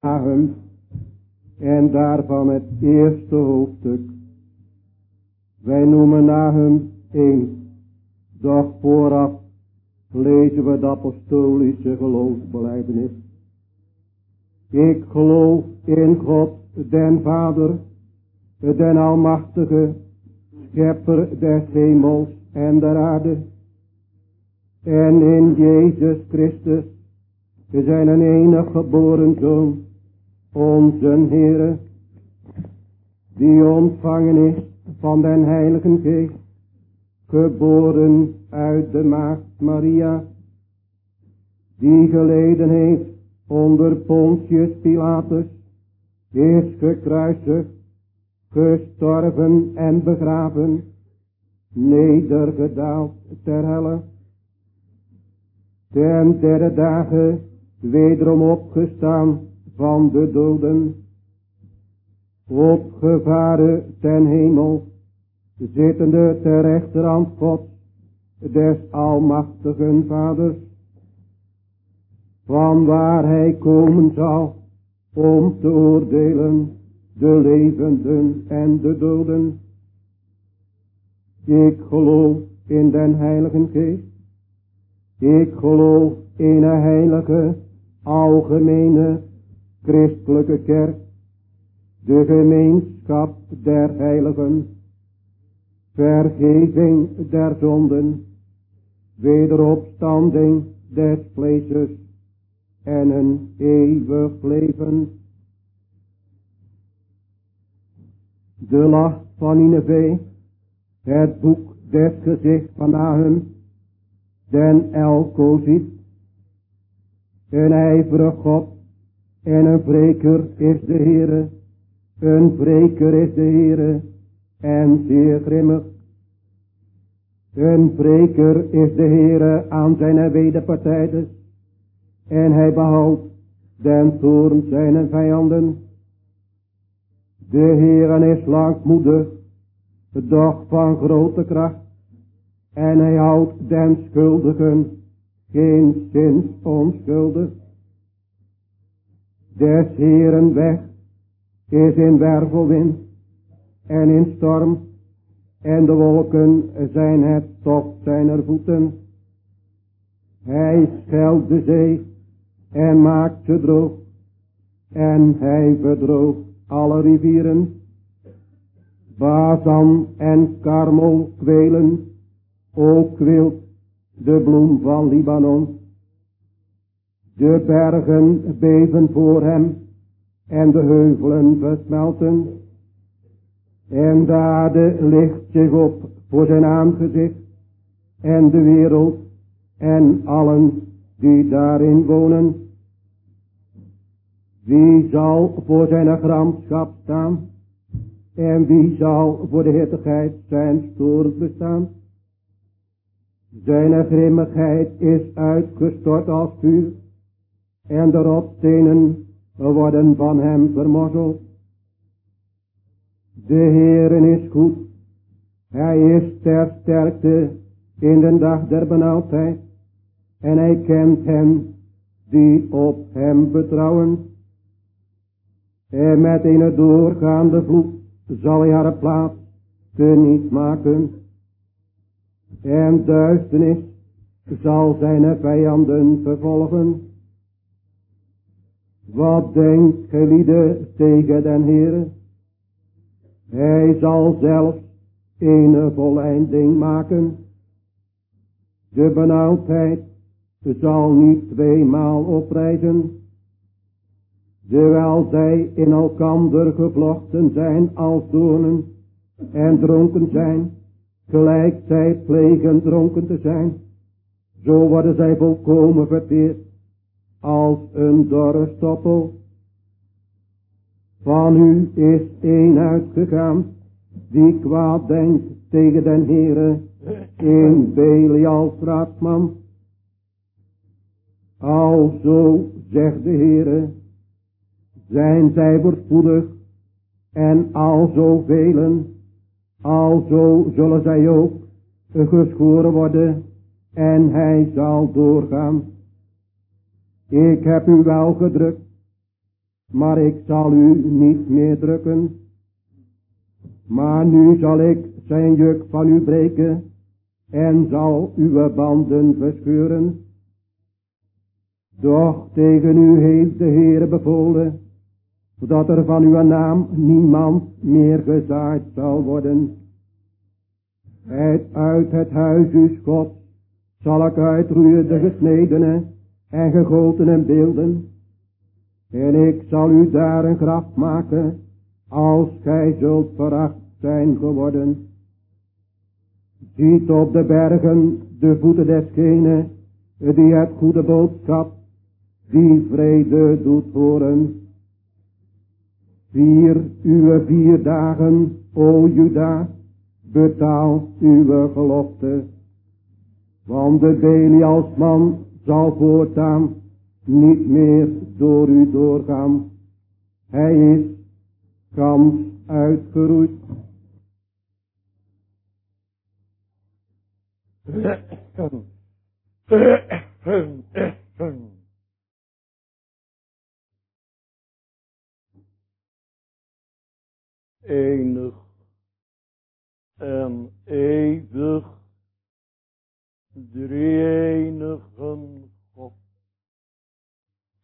Nahum en daarvan het eerste hoofdstuk. Wij noemen Nahum 1, doch vooraf lezen we de apostolische geloofsbeleidenis. Ik geloof in God, den Vader, den Almachtige, Schepper des hemels en der aarde, en in Jezus Christus, zijn een enig geboren Zoon, onze Heere, die ontvangen is van den Heiligen Geest, geboren uit de Maagd Maria, die geleden heeft onder Pontius Pilatus, is gekruisigd, gestorven en begraven, nedergedaald ter helle, ten derde dagen wederom opgestaan van de doden, opgevaren ten hemel, zittende ter rechterhand God, des almachtigen vaders, van waar hij komen zal om te oordelen de levenden en de doden. Ik geloof in den Heiligen Geest. Ik geloof in een heilige, algemene, christelijke kerk, de gemeenschap der heiligen, vergeving der zonden, wederopstanding des vleesjes en een eeuwig leven. De last van Nineveh, het boek des gezicht van Nahum, den Elkozit, een ijverig God en een wreker is de Heere, een wreker is de Heere en zeer grimmig. Een wreker is de Heere aan zijn wederpartijders en hij behoudt den toorn zijn vijanden. De Heere is langmoedig, doch van grote kracht, en hij houdt den schuldigen geen zins onschuldig. Des Heeren weg is in wervelwind en in storm, en de wolken zijn het tocht zijner voeten. Hij scheldt de zee en maakt ze droog, en hij verdroog alle rivieren. Bazan en Karmel kwelen, ook kwilt de bloem van Libanon. De bergen beven voor hem en de heuvelen versmelten. En de aarde ligt zich op voor zijn aangezicht en de wereld en allen die daarin wonen. Wie zal voor zijn gramschap staan en wie zal voor de hittigheid zijn stoor bestaan? Zijn grimmigheid is uitgestort als vuur en de rotstenen worden van hem vermorzeld. De Heeren is goed. Hij is ter sterkte in de dag der benauwdheid. En hij kent hen die op hem betrouwen. En met een doorgaande vloed zal hij haar plaats niet maken. En duisternis zal zijn vijanden vervolgen. Wat denkt gelieden tegen den Heere? Hij zal zelfs een voleinding maken. De benauwdheid zal niet tweemaal oprijzen. Terwijl zij in elkander gevlochten zijn als doornen en dronken zijn, gelijk zij plegen dronken te zijn, zo worden zij volkomen verteerd als een dorre stoppel. Van u is een uitgegaan die kwaad denkt tegen den Heere in Belial straatman. Alzo, zegt de Heere, zijn zij voorspoedig en al velen, alzo zullen zij ook geschoren worden en hij zal doorgaan. Ik heb u wel gedrukt maar ik zal u niet meer drukken. Maar nu zal ik zijn juk van u breken en zal uw banden verscheuren. Doch tegen u heeft de Heere bevolen, dat er van uw naam niemand meer gezaaid zal worden. Uit het huis uw God zal ik uitroeien de gesnedene en gegotene beelden. En ik zal u daar een graf maken, als gij zult veracht zijn geworden. Ziet op de bergen de voeten desgene, die het goede boodschap, die vrede doet horen. Vier uw vier dagen, o Juda, betaal uw gelofte. Want de Belialsman zal voortaan niet meer door u doorgaan. Hij is kans uitgeroeid. Enig en eeuwig drie-enigen God,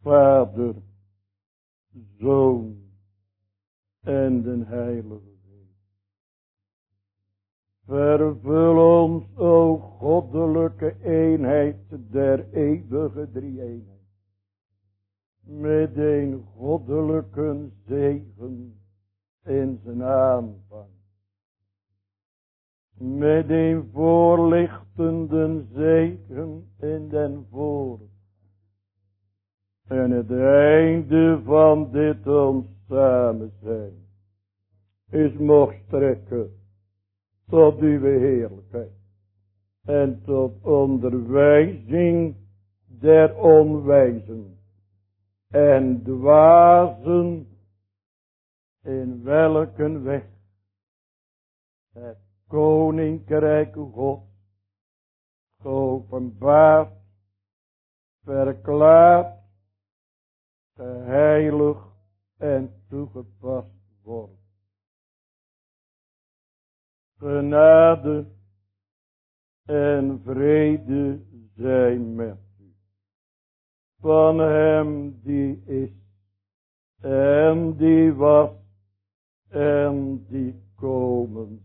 Vader, Zoon en den Heilige Geest. Vervul ons, o goddelijke eenheid der eeuwige drie-eenheid, met een goddelijke zegen in zijn aanvang met een voorlichtende zegen in den voor. En het einde van dit ons zijn is mocht strekken tot uw heerlijkheid en tot onderwijzing der onwijzen en dwazen in welke weg het koninkrijk God geopenbaard, verklaard, geheiligd en toegepast wordt. Genade en vrede zijn met u. Van hem die is en die was en die komen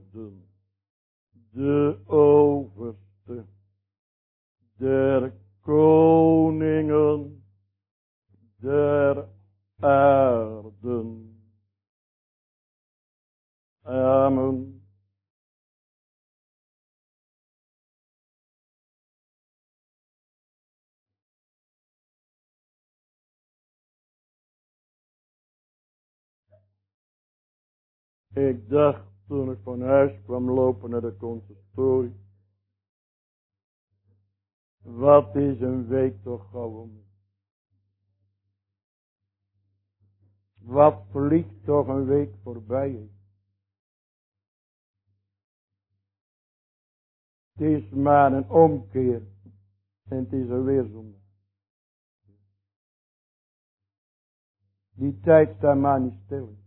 de overste der koningen der aarden. Amen. Ik dacht toen ik van huis kwam lopen naar de consistorie. Wat is een week toch gewoon? Wat vliegt toch een week voorbij? Het is maar een omkeer. En het is een weerzonde. Die tijd staat maar niet stil.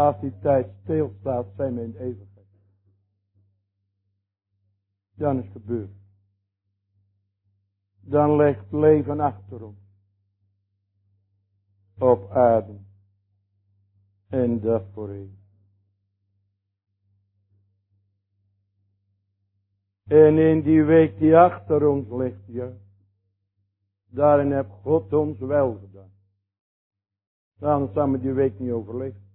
Als die tijd stilstaat, zijn we in eeuwigheid. Dan is gebeurd. Dan ligt leven achter ons. Op aarde. En dat voor. En in die week die achter ons ligt, ja. Daarin heb God ons wel gedaan. Dan zou we die week niet overleven.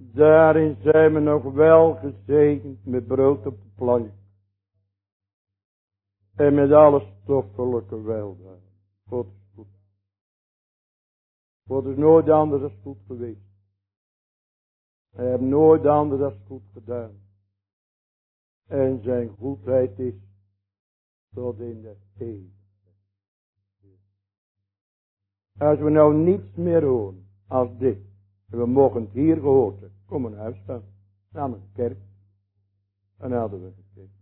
Daarin zijn we nog wel gezegend met brood op de plank. En met alle stoffelijke weldaad. God is goed. God is nooit anders dan goed geweest. Hij heeft nooit anders dan goed gedaan. En zijn goedheid is tot in de eeuwigheid. Als we nou niets meer horen als dit. We mogen het hier gehoord hebben. Kom naar huis een kerk. En hadden we gekeken.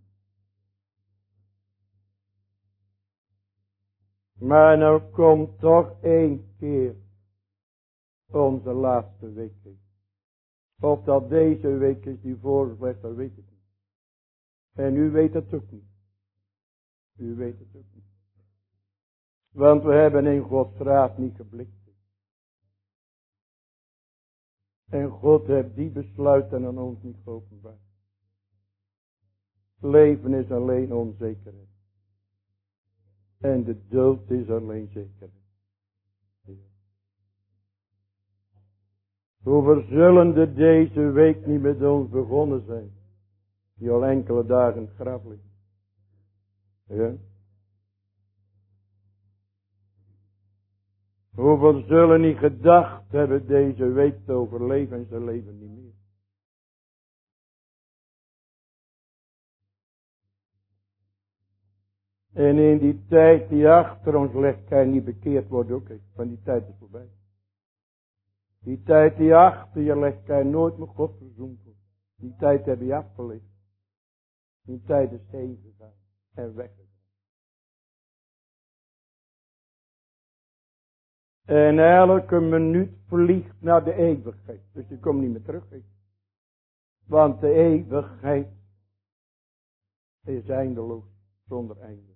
Maar nou komt toch één keer onze laatste week. Of dat deze week is die voor dat weet ik niet. En u weet het ook niet. U weet het ook niet. Want we hebben in Gods raad niet geblikt. En God heeft die besluiten aan ons niet geopenbaard. Leven is alleen onzekerheid. En de dood is alleen zekerheid. Hoe verzullende deze week niet met ons begonnen zijn. Die al enkele dagen graf liggen. Ja. Hoeveel zullen niet gedacht hebben deze week te overleven en ze leven niet meer. En in die tijd die achter ons ligt, kan niet bekeerd worden ook. Van die tijd is voorbij. Die tijd die achter je ligt, kan nooit met God verzoend worden. Die tijd heb je afgelegd. Die tijd is heen gegaan en weggegaan. En elke minuut vliegt naar de eeuwigheid. Dus je komt niet meer terug. Want de eeuwigheid is eindeloos. Zonder einde.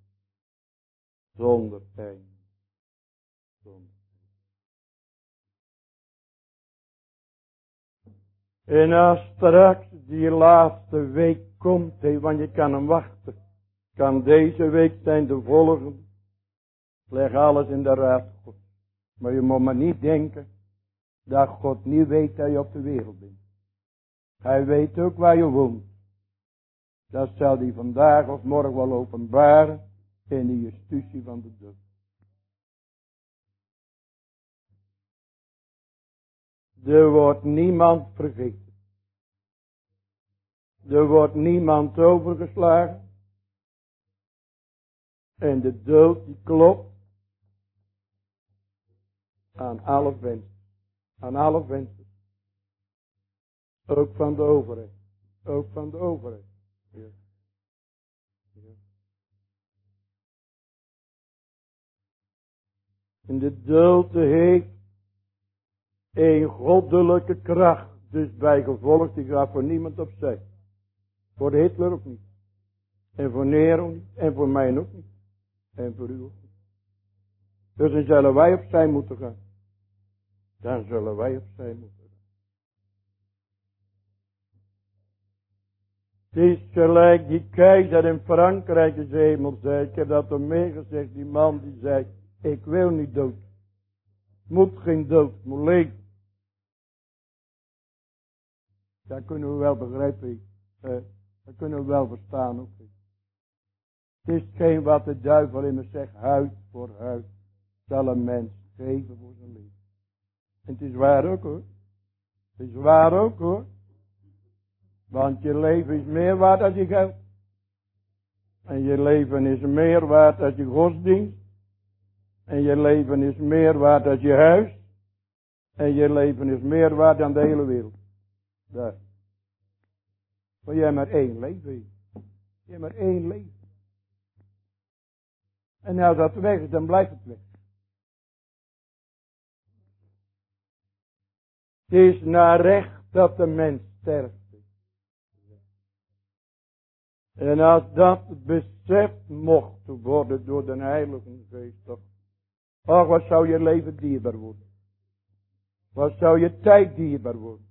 Zonder einde. Zonder En als straks die laatste week komt, want je kan hem wachten. Kan deze week zijn de volgende. Leg alles in de raad God. Maar je moet maar niet denken dat God niet weet dat je op de wereld bent. Hij weet ook waar je woont. Dat zal hij vandaag of morgen wel openbaren in de justitie van de dood. Er wordt niemand vergeten. Er wordt niemand overgeslagen. En de dood die klopt aan alle wensen. Aan alle wensen. Ook van de overheid. Ook van de overheid. En de dood heeft een goddelijke kracht. Dus bij gevolg die gaat voor niemand opzij. Voor Hitler ook niet. En voor Nero niet. En voor mij ook niet. En voor u ook niet. Dus dan zullen wij opzij moeten gaan dan zullen wij opzij moeten. Het is gelijk die keizer in Frankrijk is hemel zei. Ik heb dat om meegezegd. Die man die zei. Ik wil niet dood. Moet geen dood. Moet leven. Dat kunnen we wel begrijpen. Eh, dat kunnen we wel verstaan ook. Het is geen wat de duivel in me zegt. Huid voor huid. Zal een mens geven voor zijn leven. En het is waar ook hoor. Het is waar ook hoor. Want je leven is meer waard als je geld. En je leven is meer waard als je godsdienst. En je leven is meer waard als je huis. En je leven is meer waard dan de hele wereld. Daar. Maar jij maar één leven. Je hebt maar één leven. En als dat weg is, dan blijft het weg. Het is naar recht dat de mens sterft. En als dat beseft mocht worden door de Heilige Geest, ach, wat zou je leven dierbaar worden? Wat zou je tijd dierbaar worden?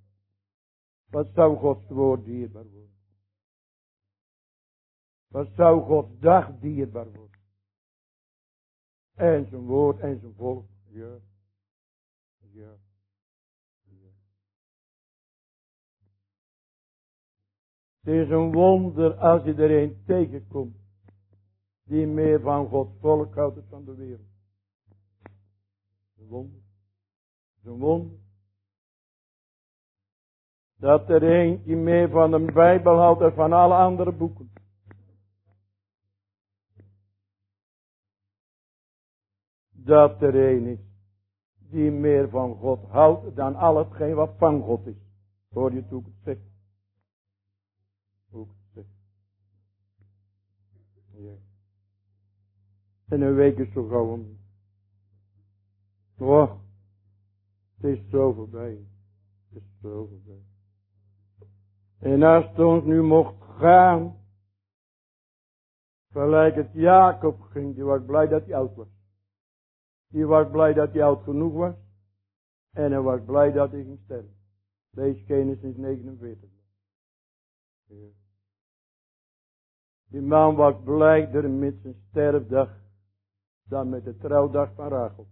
Wat zou Gods woord dierbaar worden? Wat zou Gods dag dierbaar worden? En zijn woord en zijn volk. Ja. Ja. Het is een wonder als je er een tegenkomt. Die meer van Gods volk houdt dan van de wereld. wonder. Het is een wonder. Dat er eentje meer van de Bijbel houdt dan van alle andere boeken. Dat er een is die meer van God houdt dan al hetgeen wat van God is. Hoor je zeg? Hoe ik het zeg. Ja. En een week is zo gauw om. Oh, het is zo voorbij. Het is zo voorbij. En als het ons nu mocht gaan, gelijk het Jacob ging, die was blij dat hij oud was. Die was blij dat hij oud genoeg was. En hij was blij dat hij ging sterven. Deze Genesis 49. Die man was blijder met zijn sterfdag dan met de trouwdag van Rachel.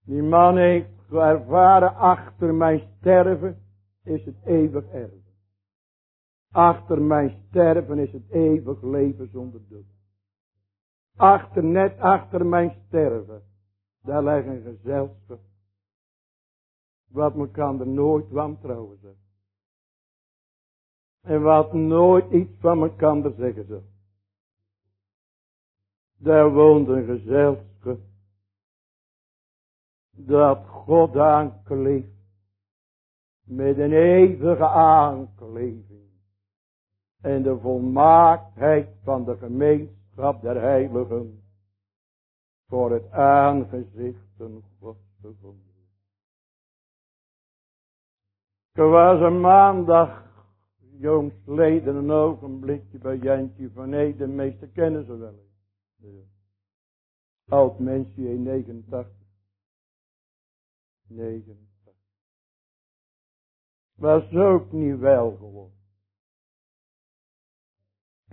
Die man heeft ervaren achter mijn sterven is het eeuwig erven. Achter mijn sterven is het eeuwig leven zonder dood. Achter, net achter mijn sterven, daar ligt een gezelschap. Wat me kan er nooit wantrouwen zijn. En wat nooit iets van me kan er zeggen zo. Daar woont een gezelschap dat God aankleeft met een eeuwige aankleving en de volmaaktheid van de gemeenschap der heiligen voor het aangezicht van God gevonden. Ik was een maandag jongsleden een ogenblikje bij Jantje van Ede, de meeste kennen ze wel. Ja. Oud mensje in 89. 89. Was ook niet wel geworden.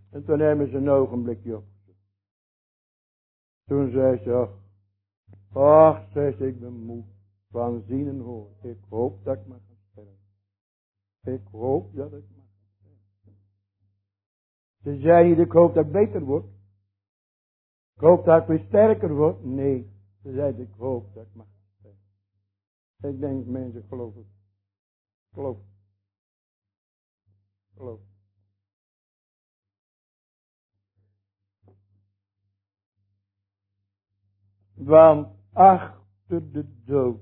En toen hebben ze een ogenblikje op. Toen zei ze, ach, zei ze, ik ben moe van zien en horen. Ik hoop dat ik mag gaan sterven. Ik hoop dat ik. Ze zei niet, ik hoop dat ik beter word. Ik hoop dat ik weer sterker word. Nee, ze zei, ik hoop dat ik mag ik denk mensen, geloof het. Geloof. Geloof. Want achter de dood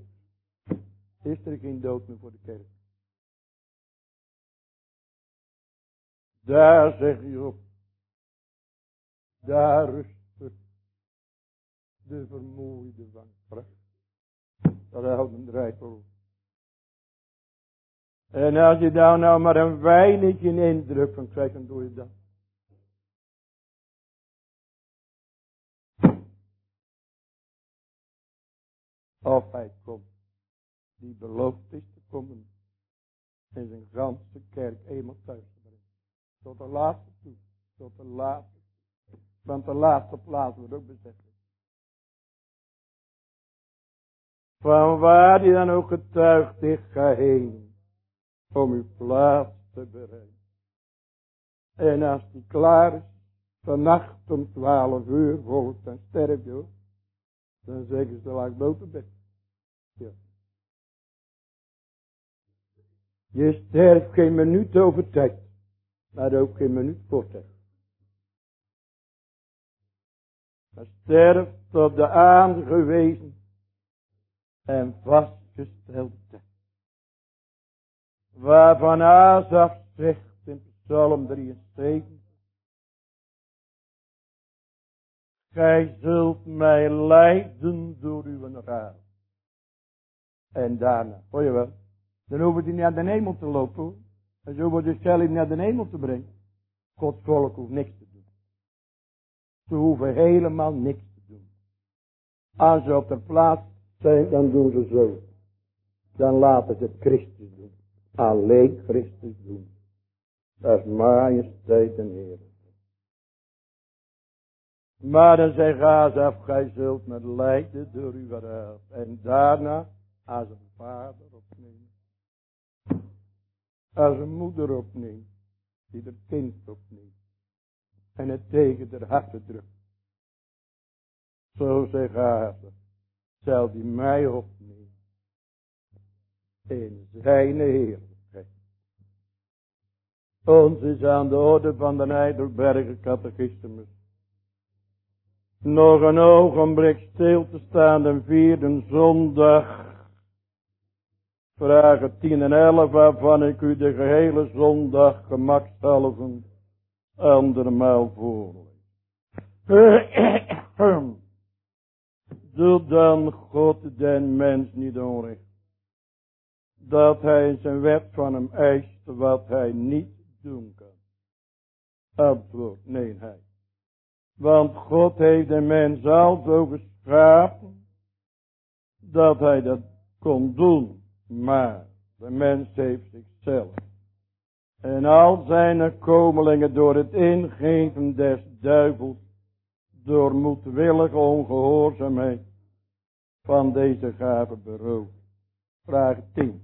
is er geen dood meer voor de kerk. Daar zeg je op. Daar rust de vermoeide van. Dat houdt een drijfel. En als je daar nou maar een weinigje indruk van krijgt, dan doe je dat. Of hij komt. Die beloofd is te komen. En zijn ganse kerk eenmaal thuis. Tot de laatste toe. Tot de laatste. Want de laatste plaats wordt ook bezet. Van waar die dan ook getuigt, ik ga heen. Om uw plaats te bereiden. En als die klaar is, vannacht om twaalf uur, volgens dan sterf je Dan zeggen ze, laat boven Ja. Je sterft geen minuut over tijd. Maar ook geen minuut tijd. Maar sterft op de aangewezen en vastgesteld Waarvan Azaf zegt in Psalm 73. Gij zult mij leiden door uw raad. En daarna, hoor je wel, dan hoeft hij niet naar de hemel te lopen. En zo wordt de zelf naar de hemel te brengen. Gods volk hoeft niks te doen. Ze hoeven helemaal niks te doen. Als ze op de plaats zijn, dan doen ze zo. Dan laten ze Christus doen. Alleen Christus doen. Dat is majesteit en Heer. Maar dan zegt Azaf, gij zult met lijden door uw raad. En daarna als een vader. Als een moeder opneemt. Die het kind opneemt. En het tegen de harten drukt. Zo zegt Hazen, zal die mij opnemen in zijn heerlijkheid. Ons is aan de orde van de Heidelberger catechismus. Nog een ogenblik stil te staan, de vierde zondag. Vragen 10 en 11, waarvan ik u de gehele zondag gemakshalve andermaal voorlees. Doe dan God den mens niet onrecht. Dat hij zijn wet van hem eist wat hij niet doen kan. Antwoord, nee hij. Want God heeft de mens al zo geschapen dat hij dat kon doen. Maar de mens heeft zichzelf. En al zijn komelingen door het ingeven des duivels door moedwillige ongehoorzaamheid van deze gave beroofd. Vraag 10.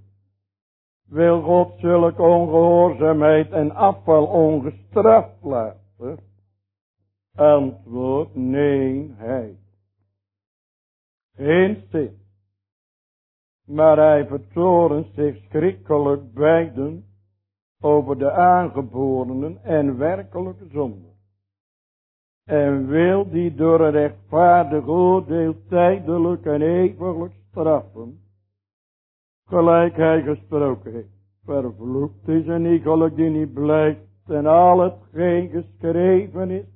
Wil God zulke ongehoorzaamheid en afval ongestraft laten? Antwoord, nee, hij. Geen zin. Maar hij vertoren zich schrikkelijk beiden over de aangeborenen en werkelijke zonde en wil die door een rechtvaardig oordeel tijdelijk en eeuwiglijk straffen, gelijk hij gesproken heeft. Vervloekt is een iegelijk die niet blijft en al hetgeen geschreven is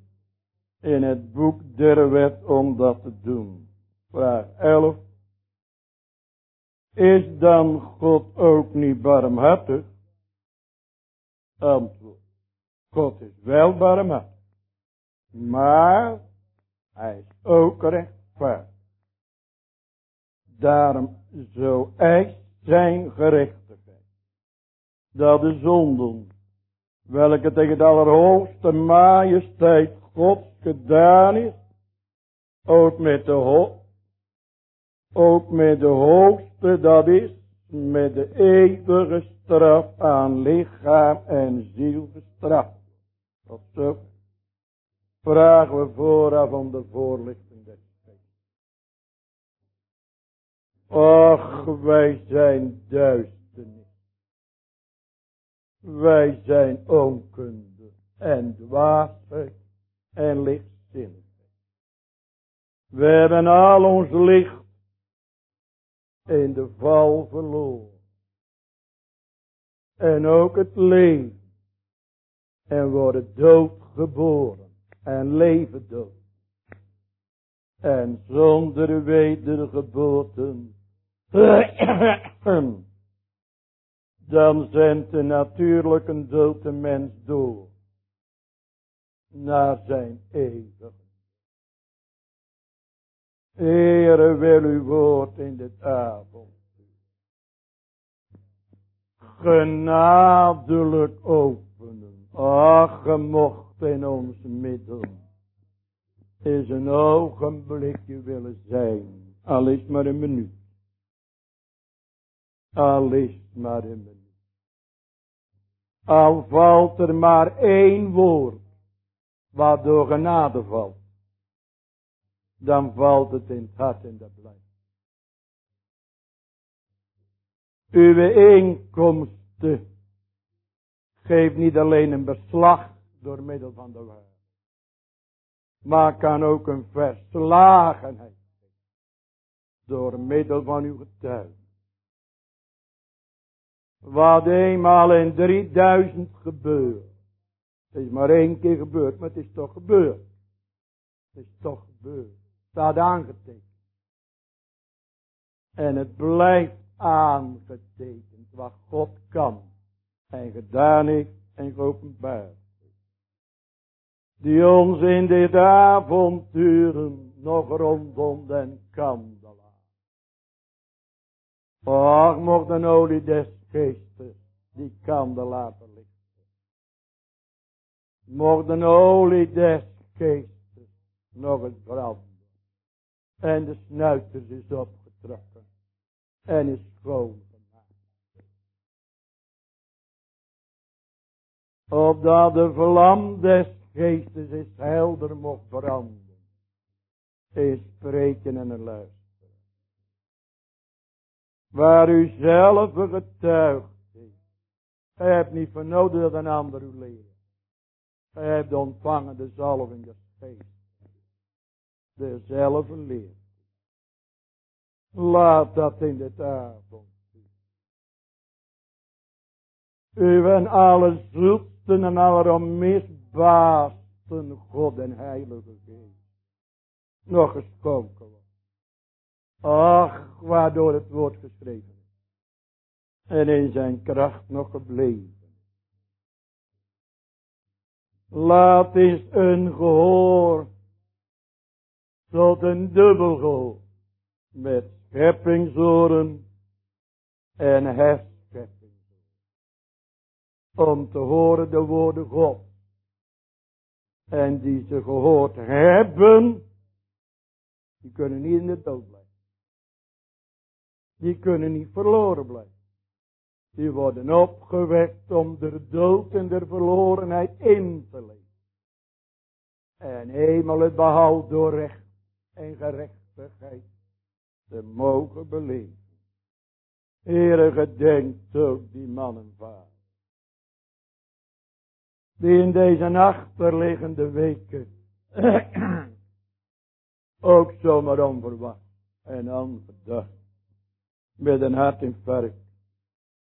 in het boek der wet om dat te doen. Vraag 11. Is dan God ook niet barmhartig? Antwoord. God is wel barmhartig. Maar hij is ook rechtvaardig. Daarom zo eist zijn gerechtigheid. Dat de zonden, welke tegen de allerhoogste majesteit Gods gedaan is, ook met de ook met de hoogste, dat is met de eeuwige straf aan lichaam en ziel gestraft. Tot zo vragen we vooraf om de voorlichting des Och, wij zijn duisternis. Wij zijn onkunde en dwaasheid en lichtzinnigheid. We hebben al ons licht in de val verloren. En ook het leven. En worden doodgeboren en leven dood. En zonder wedergeboorten, dan zendt de natuurlijke dood de mens door naar zijn eeuwig. Heere wil uw woord in dit avond genadelijk openen. Ach, gemocht in ons midden is een ogenblikje willen zijn. Al is maar een minuut. Al is maar een minuut. Al valt er maar één woord. Wat door genade valt. Dan valt het in het hart en dat blijft. Uw inkomsten geeft niet alleen een beslag door middel van de waarheid. Maar kan ook een verslagenheid door middel van uw getuigen. Wat eenmaal in 3000 gebeurt. Het is maar één keer gebeurd, maar het is toch gebeurd. Het is toch gebeurd. Het staat aangetekend. En het blijft aangetekend wat God kan en gedaan heeft en geopenbaard die ons in dit avonturen nog rondom den kandelaar. Och, mocht de olie des geestes die kandelaar verlichten. Mocht de olie des geestes nog eens branden. En de snuiters is opgetrokken. En is schoon gemaakt. Opdat de vlam des geestes is helder mocht branden. in spreken en luisteren. Waar u zelf getuigt Gij hebt niet voor nodig dat een ander u leren. Gij hebt ontvangen de zalving des geest. Dezelfde leer. Laat dat in de avond. U en alle zoekten en alle misbaasten God en Heilige Geest. Nog geschonken wordt. Ach, waardoor het woord geschreven en in zijn kracht nog gebleven. Laat eens een gehoor tot een dubbel gehoor met scheppingsoren en herscheppingsoren. Om te horen de woorden God. En die ze gehoord hebben, die kunnen niet in de dood blijven. Die kunnen niet verloren blijven. Die worden opgewekt om de dood en de verlorenheid in te leven. En eenmaal het behoud door recht en gerechtigheid te mogen beleven. Heere, gedenkt ook die man en vader. Die in deze achterliggende weken ook zomaar onverwacht en onverdacht met een hartinfarct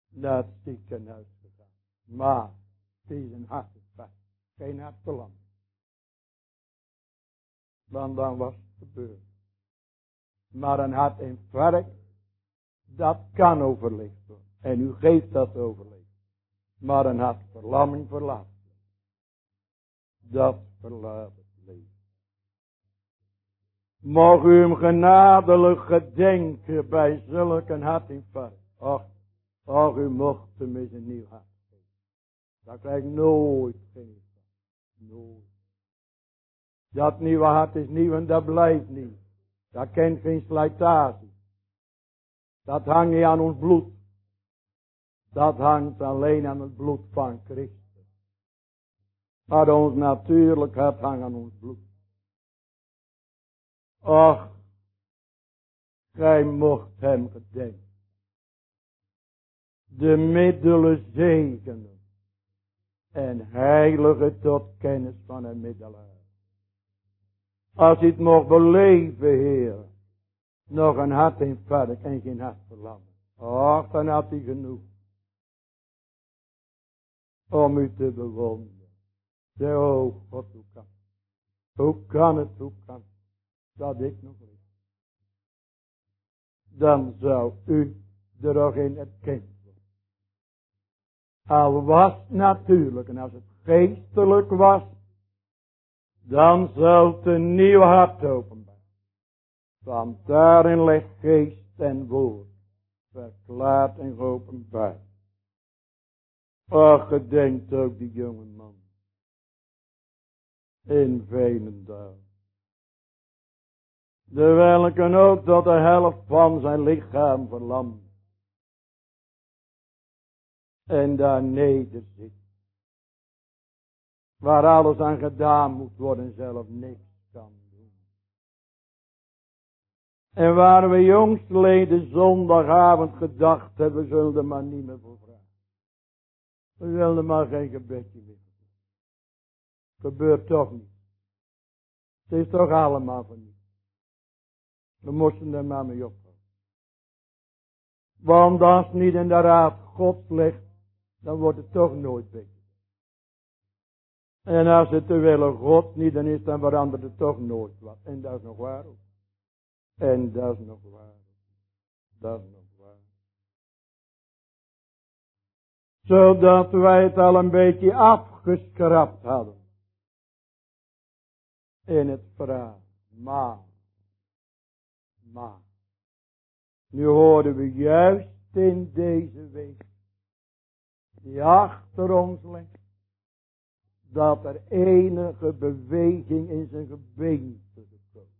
naar het ziekenhuis gegaan. Maar het is een hartinfarct, geen hartverlamming. Want dan was het gebeurd. Maar een hartinfarct, dat kan overleefd worden. En u geeft dat overleefd. Maar een hartverlamming verlaat. Dat verlaat het leven. Mag u hem genadelijk gedenken bij zulke hartinfarct. Ach, Ach, u mocht hem eens een nieuw hart geven. Daar krijg ik nooit geen. Nooit. Dat nieuwe hart is nieuw en dat blijft niet. Dat kent geen slijtage. Dat hangt niet aan ons bloed. Dat hangt alleen aan het bloed van Christus. Maar ons natuurlijk hart hangt aan ons bloed. Ach, gij mocht hem gedenken de middelen zegenen. En heilige tot kennis van een middelaar. Als je het mocht beleven, Heer. Nog een hart eenvoudig en geen hart verlammen. Och, dan had hij genoeg. Om u te bewonderen. De oh God, hoe kan Hoe kan het, hoe kan Dat ik nog leef. Dan zou u er ook in erkennen al was natuurlijk en als het geestelijk was, dan zal het een nieuw hart openbaar. Want daarin ligt geest en woord, verklaard en geopenbaard. Ach, gedenkt ook die jonge man. In Venendaal. De welke ook tot de helft van zijn lichaam verlamd en daar neder zit. Waar alles aan gedaan moet worden zelf niks kan doen. En waar we jongstleden zondagavond gedacht hebben, we zullen er maar niet meer voor vragen. We zullen er maar geen gebedje meer Gebeurt toch niet. Het is toch allemaal van niet. We moesten er maar mee ophouden. Want als niet in de raad God ligt, dan wordt het toch nooit beter. En als het te willen God niet dan is, dan verandert het toch nooit wat. En dat is nog waar ook. En dat is nog waar. Dat is nog waar. Zodat wij het al een beetje afgeschrapt hadden. In het verhaal. Maar. Maar. Nu hoorden we juist in deze week die achter ons ligt, dat er enige beweging in zijn gebeente gekomen.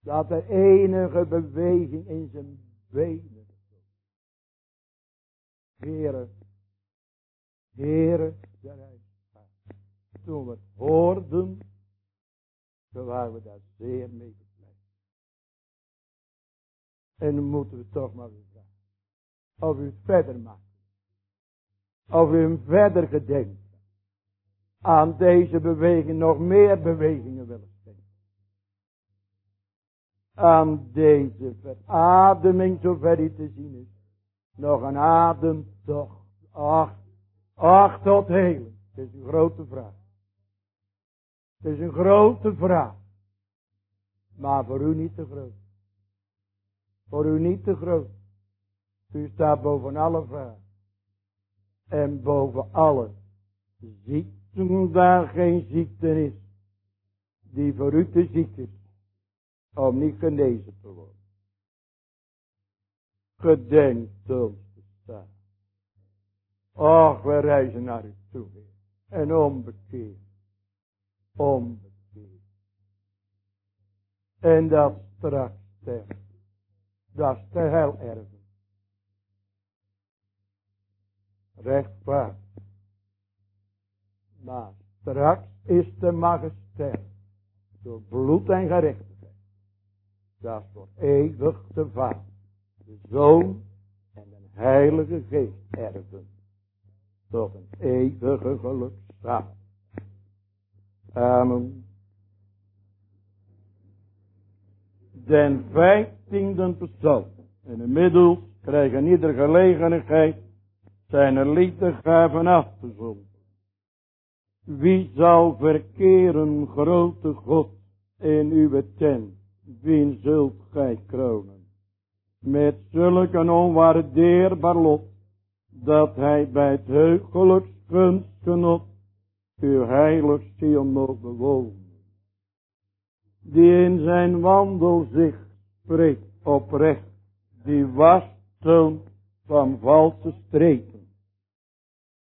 Dat er enige beweging in zijn benen gekomen. Heren, heren, toen we het hoorden, Terwijl we daar zeer mee bevleid. En dan moeten we toch maar weer vragen. Of u het verder maakt. Of u hem verder gedenkt. Aan deze beweging nog meer bewegingen willen schenken. Aan deze verademing, zover die te zien is. Nog een adem toch. Ach, ach tot heling. Het is een grote vraag. Het is een grote vraag. Maar voor u niet te groot. Voor u niet te groot. U staat boven alle vragen. En boven alle ziekten daar geen ziekte is. Die voor u te ziek is. Om niet genezen te worden. Gedenk ons te staan. Och, we reizen naar u toe. En ombekeerd. Ombekeerd. En dat straks sterft. Dat is de hel erven. Rechtvaardig. Maar straks is de majesteit. Door bloed en gerechtigheid. Dat is voor eeuwig de Vader. De Zoon en de Heilige Geest erven. Tot een eeuwige gelukzaal. Amen. Den vijftiende persoon. En inmiddels krijgen ieder gelegenheid zijn liefdegaven af te zoeken. Wie zal verkeren, grote God, in uw tent? Wie zult gij kronen? Met zulk een onwaardeerbaar lot, dat hij bij het heugelijks gunstgenot uw heilig ziel mogen bewonen. Die in zijn wandel zich spreekt oprecht, die was van valse streken.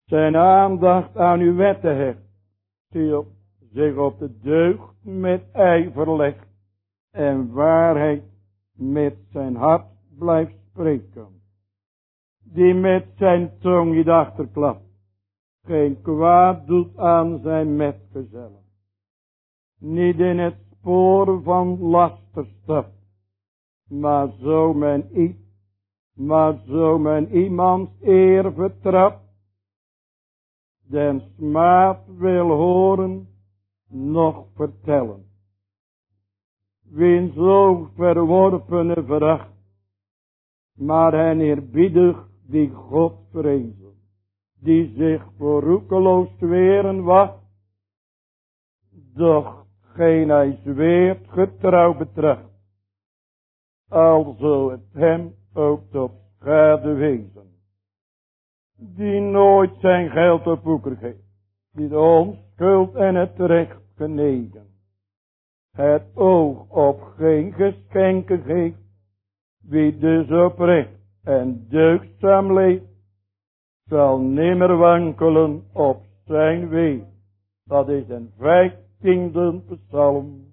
Zijn aandacht aan uw wetten hecht, die op, zich op de deugd met ijver legt en waarheid met zijn hart blijft spreken. Die met zijn tong niet achterklapt geen kwaad doet aan zijn metgezellen. Niet in het spoor van laster stapt, maar zo men iets, maar zo men iemands eer vertrapt, den smaad wil horen, nog vertellen. Wie zo verworpene veracht, maar hen eerbiedig die God vrezen die zich voor roekeloos zweren wacht, doch geen hij zweert getrouw betracht, alzo het hem ook tot schade wezen, die nooit zijn geld op boeker geeft, die de onschuld en het recht genegen, het oog op geen geschenken geeft, wie dus oprecht en deugdzaam leeft, zal nimmer wankelen op zijn weg. Dat is een vijftiende psalm.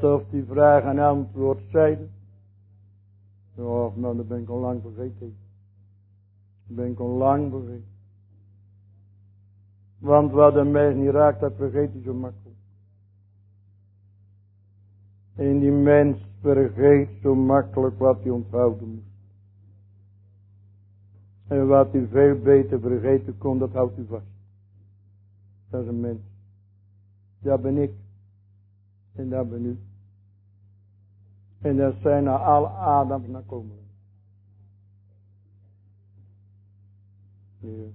Wat of die vraag en antwoord zeiden? Oh, nou, dat ben ik al lang vergeten. Dat ben ik al lang vergeten. Want wat een mens niet raakt, dat vergeet hij zo makkelijk. En die mens vergeet zo makkelijk wat hij onthouden moest. En wat hij veel beter vergeten kon, dat houdt hij vast. Dat is een mens. Dat ben ik. En dat ben u. En dat zijn naar alle Adams nakomelingen. Ja.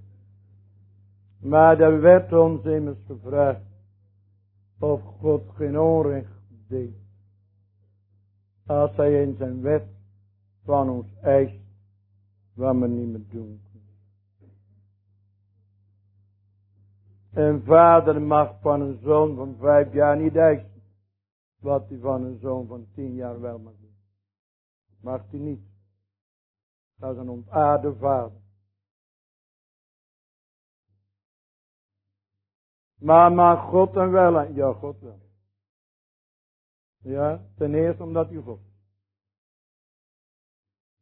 Maar er werd ons immers gevraagd of God geen onrecht deed. Als hij in zijn wet van ons eist wat we niet meer doen Een vader mag van een zoon van vijf jaar niet eisen. Wat hij van een zoon van tien jaar wel mag doen. Mag hij niet. Dat is een ontaarde vader. Maar mag God dan wel? Ja, God wel. Ja, ten eerste omdat hij God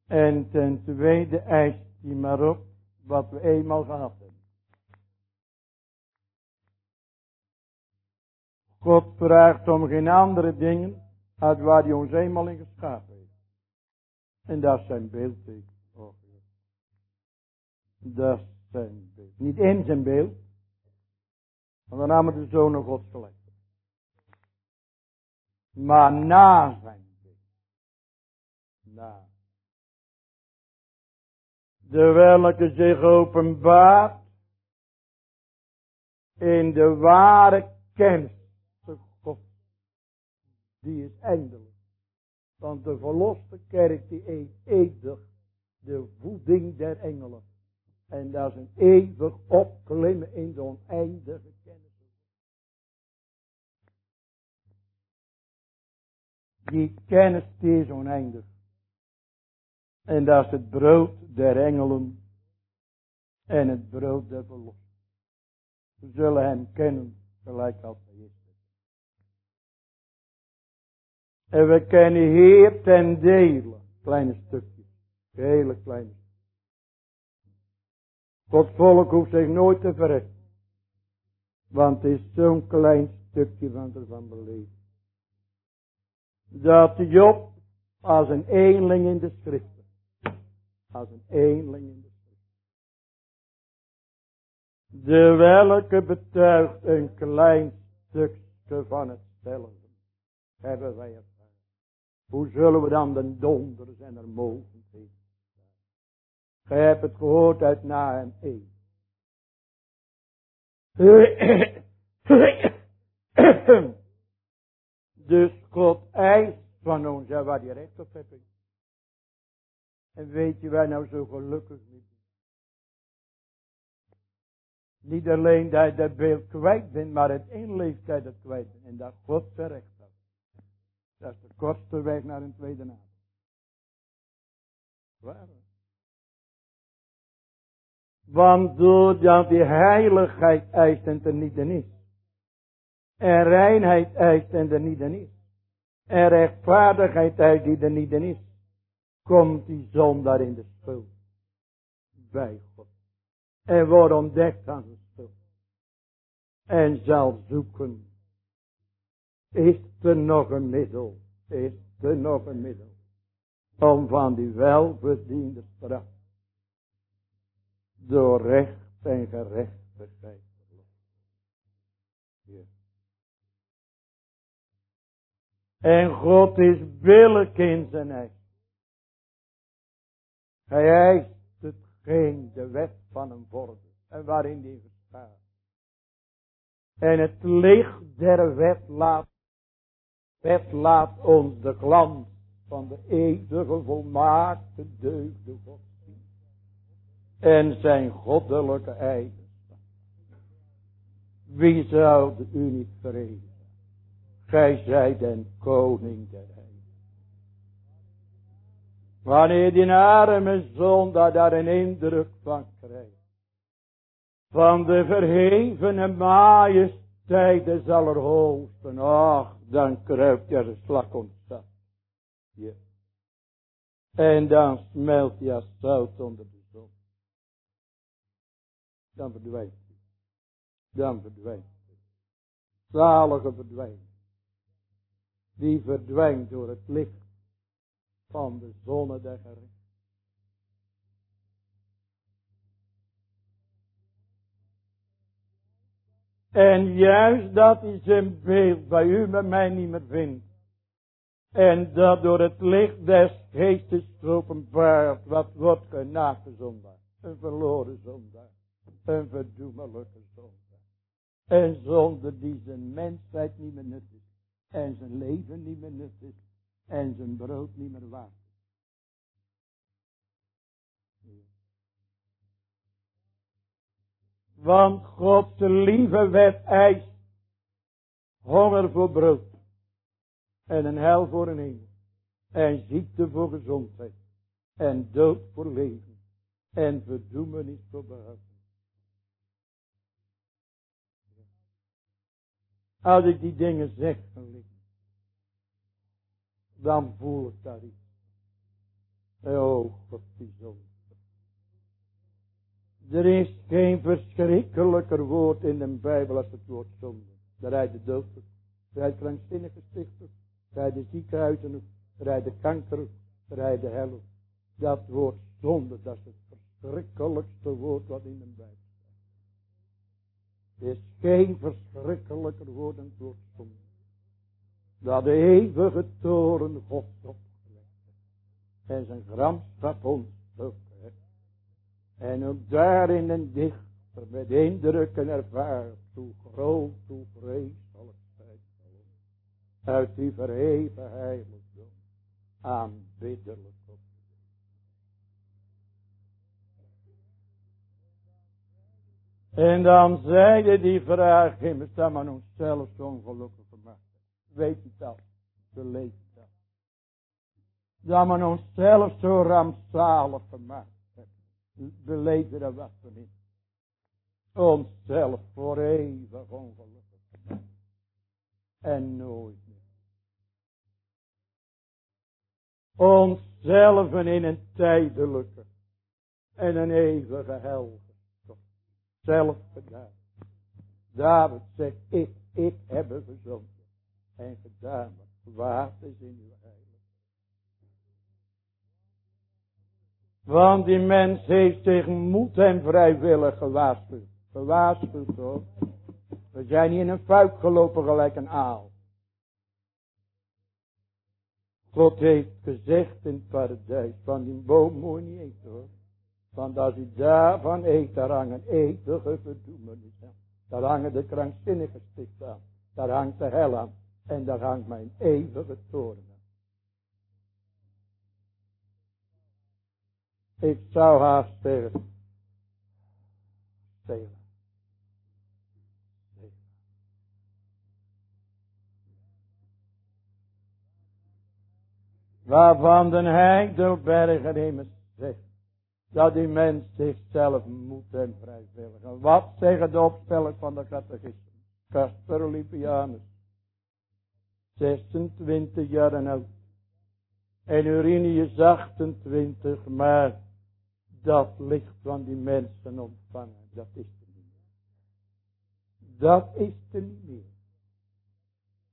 En ten tweede eist hij maar op wat we eenmaal gehad hebben. God vraagt om geen andere dingen uit waar hij ons eenmaal in geschapen heeft. En dat is zijn beeldteken. Oh, dat is zijn beeld. Niet in zijn beeld, want dan namen de zonen Gods gelijk. Maar na zijn beeld. Na. De welke zich openbaart in de ware kennis die is eindelijk. Want de verloste kerk die eet eeuwig de voeding der engelen. En dat is een eeuwig opklimmen in de oneindige kennis. Die kennis die is oneindig. En dat is het brood der engelen en het brood der verlost. We zullen hem kennen gelijk als hij is. En we kennen Heer ten dele. Kleine stukjes. Hele kleine. Gods volk hoeft zich nooit te verrekken. Want het is zo'n klein stukje van ervan beleven. Dat Job als een eenling in de schriften. Als een eenling in de schriften. De welke betuigt een klein stukje van hetzelfde. Hebben wij het hoe zullen we dan de donders en er mogen zien? Gij hebt het gehoord uit Naam 1. Dus God eist van ons, ja waar die recht op hebben. En weet je wij nou zo gelukkig niet? Niet alleen dat je dat beeld kwijt bent, maar het inleeft dat kwijt bent. En dat God terecht dat is de kortste weg naar een tweede naam. Waar? Want doordat die heiligheid eist en er niet is. En reinheid eist en er niet is. En rechtvaardigheid eist die er niet is. Komt die zondaar in de schuld. Bij God. En wordt ontdekt aan de schuld. En zal zoeken is er nog een middel? Is er nog een middel? Om van die welverdiende straf door recht en gerechtigheid te lossen. En God is billig in zijn eis. Hij eist hetgeen de wet van hem vordert. En waarin die bestaat. En het licht der wet laat het laat ons de glans van de eeuwige volmaakte deugde God. En zijn goddelijke eigenschap. Wie zou u niet vrezen? Gij zijt den koning der heiden. Wanneer die arme zondaar daar een indruk van krijgt. Van de verhevene majesteit des allerhoogsten. Ach, dan kruipt de slak ontzat. Ja. En dan smelt hij als zout onder de zon. Dan verdwijnt hij. Dan verdwijnt hij. Zalige verdwijnt. Die verdwijnt door het licht van de zonne der. En juist dat hij zijn beeld bij u bij mij niet meer vindt. En dat door het licht des geestes geopenbaard wat wordt zondaar. Een verloren zondaar. Een verdoemelijke zondaar. Een zonde die zijn mensheid niet meer nut is. En zijn leven niet meer nut is. En zijn brood niet meer waard. Want Gods lieve wet eist honger voor brood. En een hel voor een hemel. En ziekte voor gezondheid. En dood voor leven. En verdoemenis voor behoud. Als ik die dingen zeg, dan voel ik dat. Oh, God bijzonder. Er is geen verschrikkelijker woord in de Bijbel als het woord zonde. Daar rijdt de dood. Daar rijdt krankzinnige stichter. Daar rijdt de ziekenhuizen. Daar de kanker. Daar de hel. Dat woord zonde, dat is het verschrikkelijkste woord wat in de Bijbel staat. Er is geen verschrikkelijker woord dan het woord zonde. Dat de eeuwige toren God opgelegd En zijn gramschap ons en ook daarin een dichter met indrukken ervaart hoe groot, hoe vrees zal. Uit die verheven heiligdom aanbiddelijk. En dan zeide die vraag, immers dat men onszelf zo ongelukkig gemaakt Weet je dat? Beleef dat. Dat men onszelf zo rampzalig gemaakt beleefde er wat van in. Onszelf voor eeuwig ongelukkig. En nooit meer. Onszelf in een tijdelijke en een eeuwige hel Zelf gedaan. David zegt, ik, ik heb gezond en gedaan wat waard is in uw Want die mens heeft zich moed en vrijwillig gewaarschuwd. Gewaarschuwd hoor. We zijn niet in een fuik gelopen gelijk een aal. God heeft gezegd in het paradijs, van die boom moet je niet eten hoor. Want als je daarvan eet, daar hangen eeuwige verdoemenis aan. Daar hangen de krankzinnige sticht aan. Daar hangt de hel aan. En daar hangt mijn eeuwige toren Ik zou haast zeggen. Stelen. Waarvan de heidelberger immers zegt. Dat die mens zichzelf moet en vrijwillig. wat zeggen de opstellers van de catechisme? Casper Olympianus. 26 jaar oud. En Urinius 28, maar dat licht van die mensen ontvangen. Dat is er niet meer. Dat is er niet meer.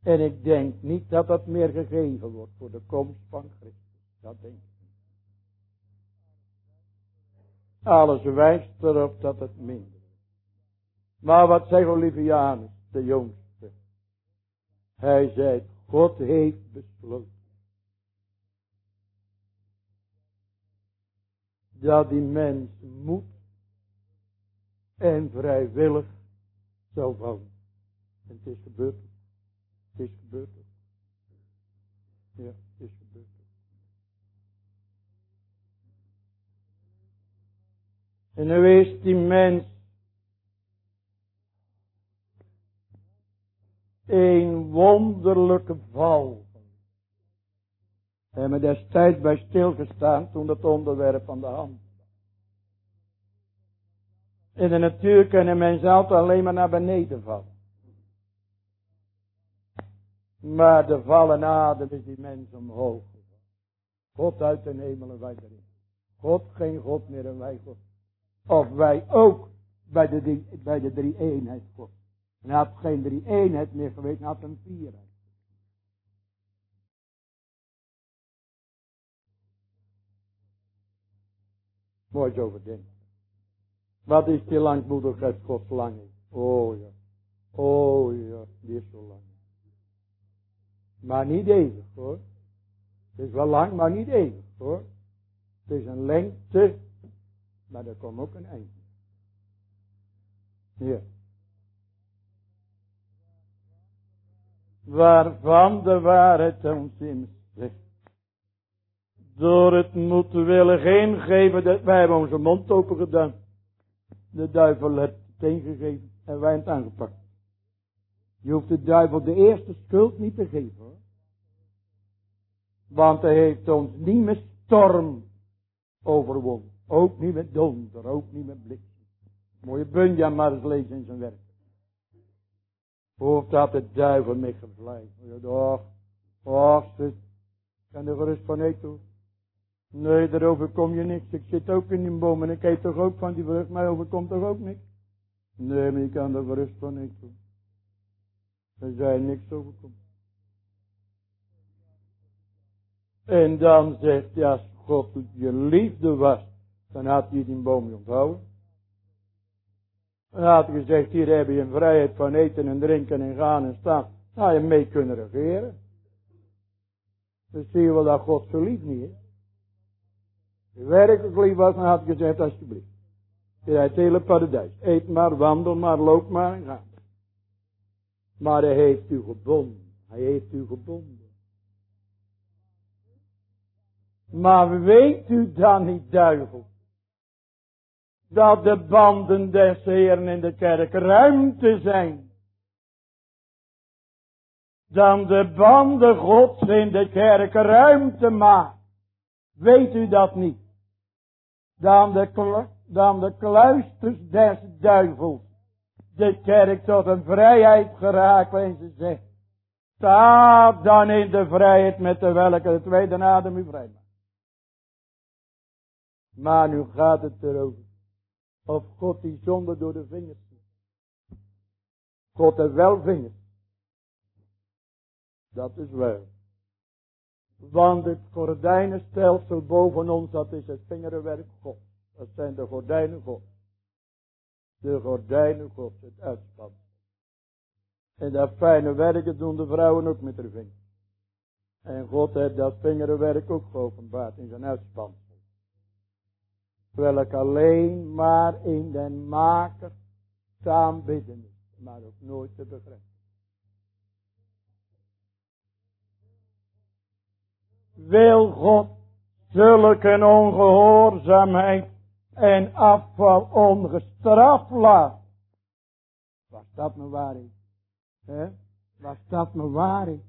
En ik denk niet dat dat meer gegeven wordt voor de komst van Christus. Dat denk ik niet. Alles wijst erop dat het minder is. Maar wat zegt Olivianus, de jongste? Hij zei, God heeft besloten dat die mens moet en vrijwillig zou vallen. En het is gebeurd. Het is gebeurd. Ja, het is gebeurd. En nu is die mens een wonderlijke val. Hebben destijds bij stilgestaan toen dat onderwerp van de hand. In de natuur kunnen mensen altijd alleen maar naar beneden vallen. Maar de vallen adem is die mens omhoog. God uit de hemel en wij erin. God geen God meer en wij God. Of wij ook bij de, bij de drie eenheid God. En hij had geen drie eenheid meer geweest, hij had een vierheid. Mooi zo overdenken. Wat is die langmoedigheid Gods lang? Oh ja. Oh ja, die is zo lang. Maar niet eeuwig hoor. Het is wel lang, maar niet eeuwig hoor. Het is een lengte, maar er komt ook een eind. Ja. Waarvan de waarheid ons in. Door het geen geven, dat wij hebben onze mond open gedaan. De duivel het ingegeven en wij het aangepakt. Je hoeft de duivel de eerste schuld niet te geven hoor. Want hij heeft ons niet met storm overwonnen. Ook niet met donder, ook niet met bliksem. Mooie Bunja maar eens lezen in zijn werk. Hoeft dat de duivel mee gevleid. Och, och, zus. Kan er gerust van eten Nee, daarover kom je niks. Ik zit ook in die boom en ik eet toch ook van die vrucht. Maar overkomt toch ook niks? Nee, maar je kan er gerust van eten. Er zijn niks overkomt. En dan zegt hij, als God je liefde was, dan had hij die boom onthouden. Dan had hij gezegd, hier heb je een vrijheid van eten en drinken en gaan en staan. Nou, je mee kunnen regeren. Dan zie je wel dat God zo lief niet is. Werkelijk was, dan had gezegd, alsjeblieft. Je het hele paradijs. Eet maar, wandel maar, loop maar en ga. Maar hij heeft u gebonden. Hij heeft u gebonden. Maar weet u dan niet, duivel, dat de banden des Heeren in de kerk ruimte zijn. Dan de banden Gods in de kerk ruimte maakt. Weet u dat niet? Dan de, dan de kluisters des duivels de kerk tot een vrijheid geraakt en ze zegt. Sta dan in de vrijheid met de welke de tweede adem u vrij maakt. Maar nu gaat het erover. Of God die zonde door de vingers. God heeft wel vingers. Dat is wel. Want het gordijnenstelsel boven ons, dat is het vingerwerk God. Dat zijn de gordijnen God. De gordijnen God, het uitspan. En dat fijne werken doen de vrouwen ook met haar vingers. En God heeft dat vingerwerk ook geopenbaard in zijn uitspan welk alleen maar in den maker te is, maar ook nooit te begrijpen. Wil God zulke ongehoorzaamheid en afval ongestraft laat? Was dat mijn waarheid? He? Was dat mijn waarheid?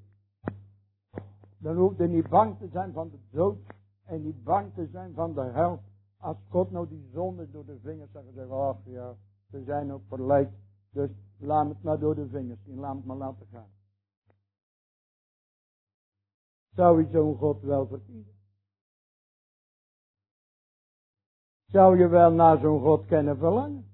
Dan hoefde niet bang te zijn van de dood en niet bang te zijn van de hel. Als God nou die zonde door de vingers zegt, zeggen, ach ja, ze zijn ook verleid. Dus laat het maar door de vingers zien, laat het maar laten gaan. Zou je zo'n God wel verkiezen? Zou je wel naar zo'n God kennen verlangen?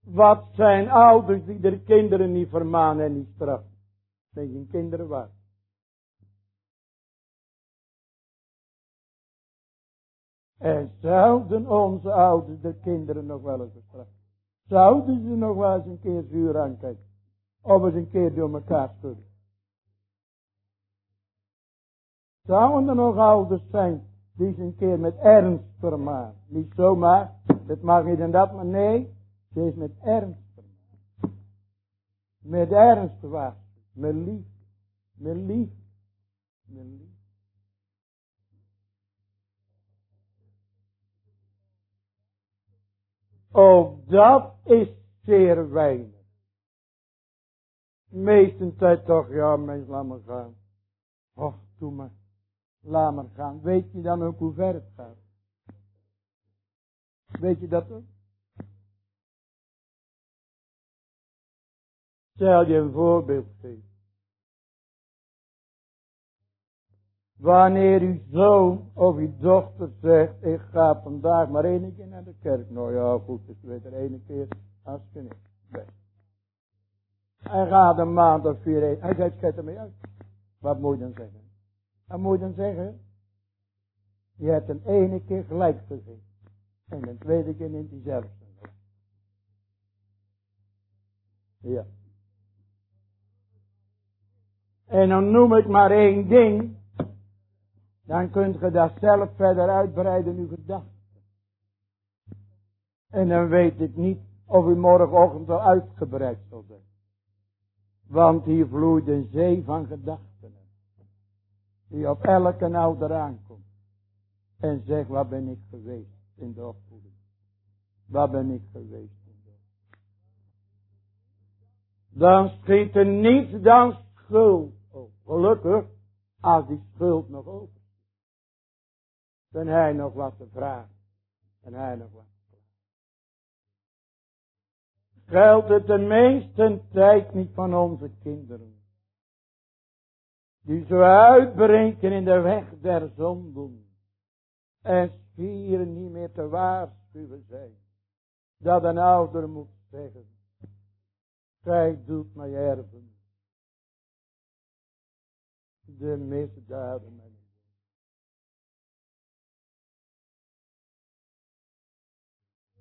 Wat zijn ouders die de kinderen niet vermanen en niet straffen? Zijn geen kinderen waard. En zouden onze ouders de kinderen nog wel eens bestraffen? Zouden ze nog wel eens een keer zuur aankijken? Of eens een keer door elkaar schudden? Zouden er nog ouders zijn die ze een keer met ernst vermaan? Niet zomaar, het mag niet en dat, maar nee, ze is met ernst. Met ernst was, met lief, met lief, met lief. Ook dat is zeer weinig. Meeste tijd toch, ja mens, laat maar gaan. Och, doe maar. Laat maar gaan. Weet je dan ook hoe ver het gaat? Weet je dat ook? Stel je een voorbeeld geven. Wanneer uw zoon of uw dochter zegt, ik ga vandaag maar één keer naar de kerk. Nou ja, goed, dus weer er één keer als je niet. Hij gaat een maand of vier heen. Hij zegt, schijt ermee uit. Wat moet je dan zeggen? Wat moet je dan zeggen? Je hebt een ene keer gelijk gezien. En de tweede keer neemt hij zelf Ja. En dan noem ik maar één ding. Dan kunt je dat zelf verder uitbreiden in uw gedachten. En dan weet ik niet of u morgenochtend al uitgebreid zal zijn. Want hier vloeit een zee van gedachten. Die op elke ouder aankomt. En zegt, waar ben ik geweest in de opvoeding? Waar ben ik geweest in de opvoeding? Dan schiet er niets dan schuld. Oh, gelukkig, als die schuld nog over dan hij nog wat te vragen. En hij nog wat. Geldt het de meeste tijd niet van onze kinderen. Die zo uitbrengen in de weg der zonden. En spieren niet meer te waarschuwen zijn. Dat een ouder moet zeggen. Gij doet mij erven. De misdaden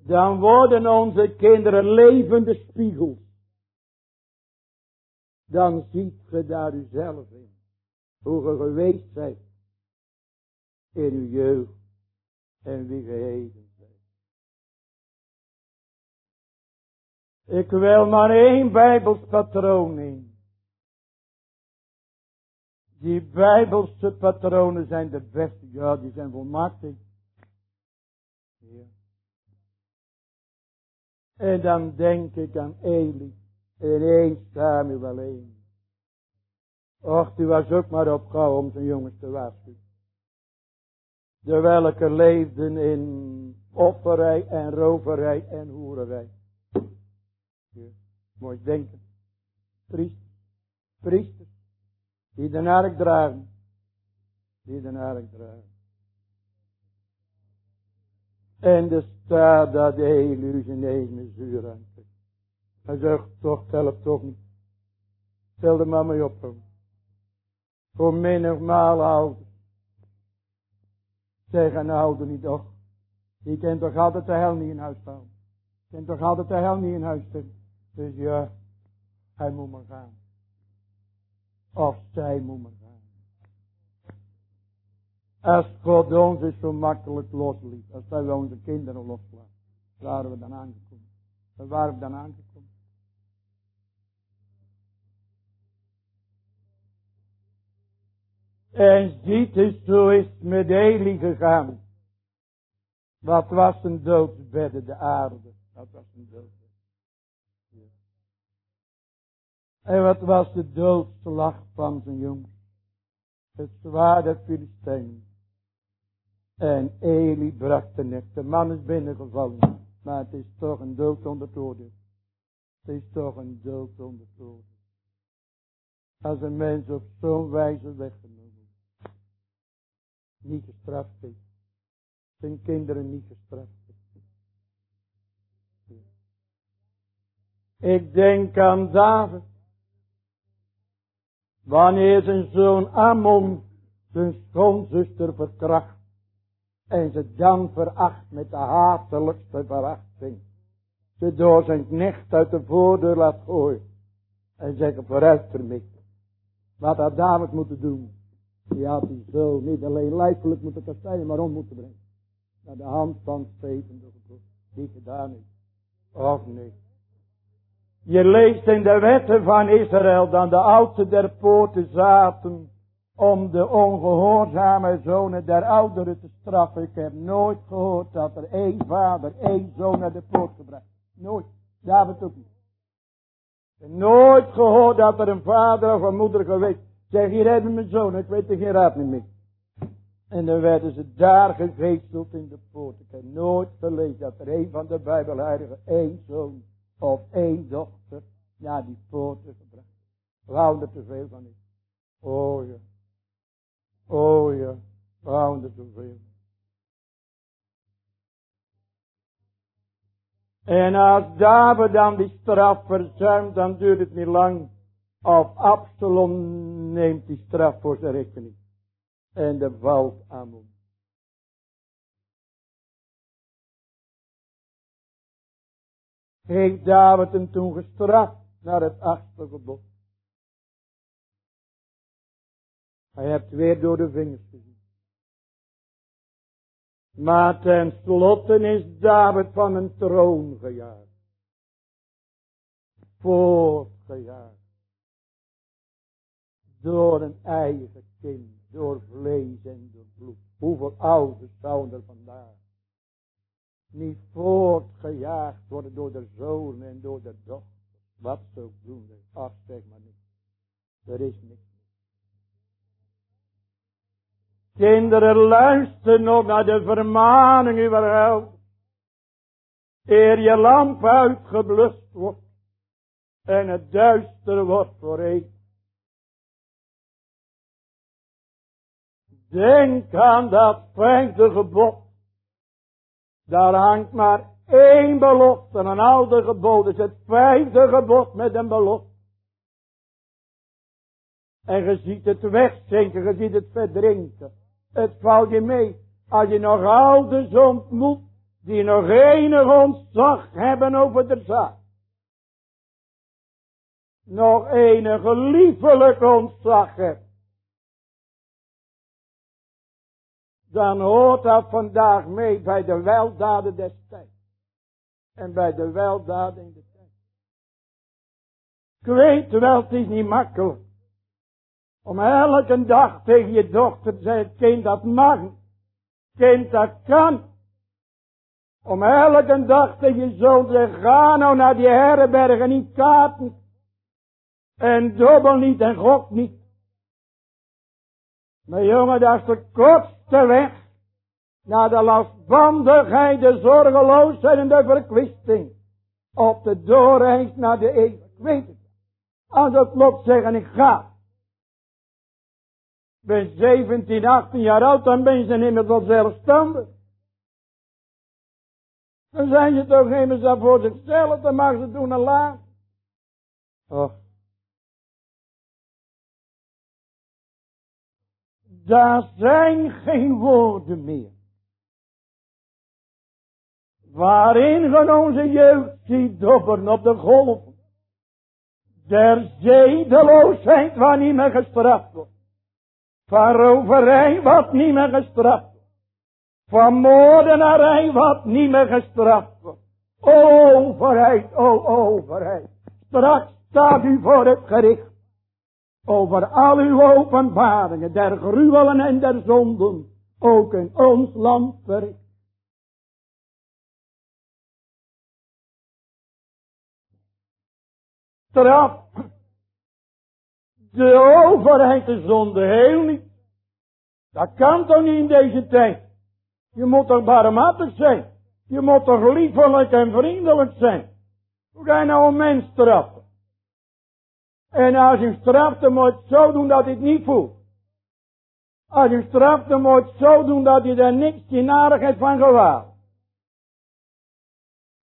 dan worden onze kinderen levende spiegels. Dan ziet ge daar uzelf in. Hoe ge geweest zijt. In uw jeugd. En wie geheven zijt. Ik wil maar één Bijbels patroon in. Die Bijbelse patronen zijn de beste. Ja, die zijn volmaakt. Ja. En dan denk ik aan Eli. In 1 Samuel 1. Och, die was ook maar opgehouden om zijn jongens te waarschuwen. De welke leefden in offerij en roverij en hoererij. Ja, mooi denken. Priester. Priester. Die de ark dragen. Die de ark dragen. En er staat dat de hele eigen zuur aan. Hij zegt, toch, helpt toch niet. Stel de mama mee op. Voor menigmaal ouder. Zeg een ouder niet toch. Die kent toch altijd de hel niet in huis staan. Kent toch altijd de hel niet in huis staan. Dus ja, hij moet maar gaan. Of zij moet maar gaan. Als God ons is zo makkelijk losliet. Als wij onze kinderen loslaten. Waren we dan aangekomen. Waar waren we dan aangekomen? En ziet eens, zo is het met Eli gegaan. Wat was een doodsbedde, de aarde. Dat was een doodsbed. En wat was de doodslag van zijn jongens? Het zwaar der Filistijnen. En Eli bracht de nek. De man is binnengevallen. Maar het is toch een dood onder het. Het is toch een dood onder het. Als een mens op zo'n wijze weggenomen. Niet gestraft is. Zijn kinderen niet gestraft is. Ik denk aan David. Wanneer zijn zoon Ammon zijn schoonzuster verkracht. En ze dan veracht met de hatelijkste verachting. Ze door zijn knecht uit de voordeur laat gooien. En zeggen vooruit vermik. Wat had David moeten doen? Die had hij zo niet alleen lijfelijk moeten kastijden, maar om moeten brengen. Naar de hand van Steven Die gedaan is. Of niet. Je leest in de wetten van Israël dan de oudste der poorten zaten om de ongehoorzame zonen der ouderen te straffen. Ik heb nooit gehoord dat er één vader, één zoon naar de poort gebracht. Nooit. David ook niet. En nooit gehoord dat er een vader of een moeder geweest. Zeg, hier hebben mijn zoon, ik weet er geen raad niet meer. En dan werden ze daar gegeesteld in de poort. Ik heb nooit gelezen dat er een van de Bijbelheiligen één zoon of één dochter naar die poorten gebracht. We houden er te veel van in. Oh ja. Oh ja. We houden er te veel En als David dan die straf verzuimt, dan duurt het niet lang. Of Absalom neemt die straf voor zijn rekening. En de valt Ammon. Heeft David hem toen gestraft naar het achtste. Hij hebt weer door de vingers gezien. Maar tenslotte is David van een troon gejaagd. Voortgejaagd. Door een eigen kind, door vlees en door bloed. Hoeveel ouders zouden er vandaag niet voortgejaagd worden door de zoon en door de dochter. Wat ze ook doen, zeg maar niet. Er is niks. Kinderen, luister nog naar de vermaning uw held. Eer je lamp uitgeblust wordt. En het duister wordt voor een. Denk aan dat vijfde gebod. Daar hangt maar één belofte aan al de geboden. Het vijfde gebod met een belofte. En je ziet het wegzinken, je ziet het verdrinken. Het valt je mee. Als je nog ouders ontmoet. Die nog enig ontzag hebben over de zaak. Nog enige liefelijk ontzag hebt. Dan hoort dat vandaag mee bij de weldaden des tijds. En bij de weldaden in de tijd. Ik weet wel, het is niet makkelijk. Om elke dag tegen je dochter te zeggen, kind dat mag. Kind dat kan. Om elke dag tegen je zoon te zeggen, ga nou naar die herbergen, niet kaarten. En dubbel niet en gok niet. Maar jongen, dat is de kortste weg naar de lastbandigheid, de zorgeloosheid en de verkwisting. Op de doorreis naar de het. Als het lot zeggen, ik ga ben 17, 18 jaar oud, dan ben je niet meer tot zelfstandig. Dan zijn je toch immers daar voor zichzelf, dan mag ze doen en laat. Och. Daar zijn geen woorden meer. Waarin van onze jeugd ziet dobberen op de golven. Der zedeloosheid waar niet meer gestraft wordt. Van roverij wat niet meer gestraft wordt. Van moordenarij wat niet meer gestraft wordt. O overheid, o overheid. Straks staat u voor het gericht. Over al uw openbaringen der gruwelen en der zonden. Ook in ons land verricht. Straf de overheid de zonde heel niet. Dat kan toch niet in deze tijd. Je moet toch barmhartig zijn. Je moet toch liefelijk en vriendelijk zijn. Hoe ga je nou een mens straffen? En als je straft, dan moet je zo doen dat hij het niet voelt. Als je straft, dan moet je zo doen dat hij er niks in narigheid van gewaar.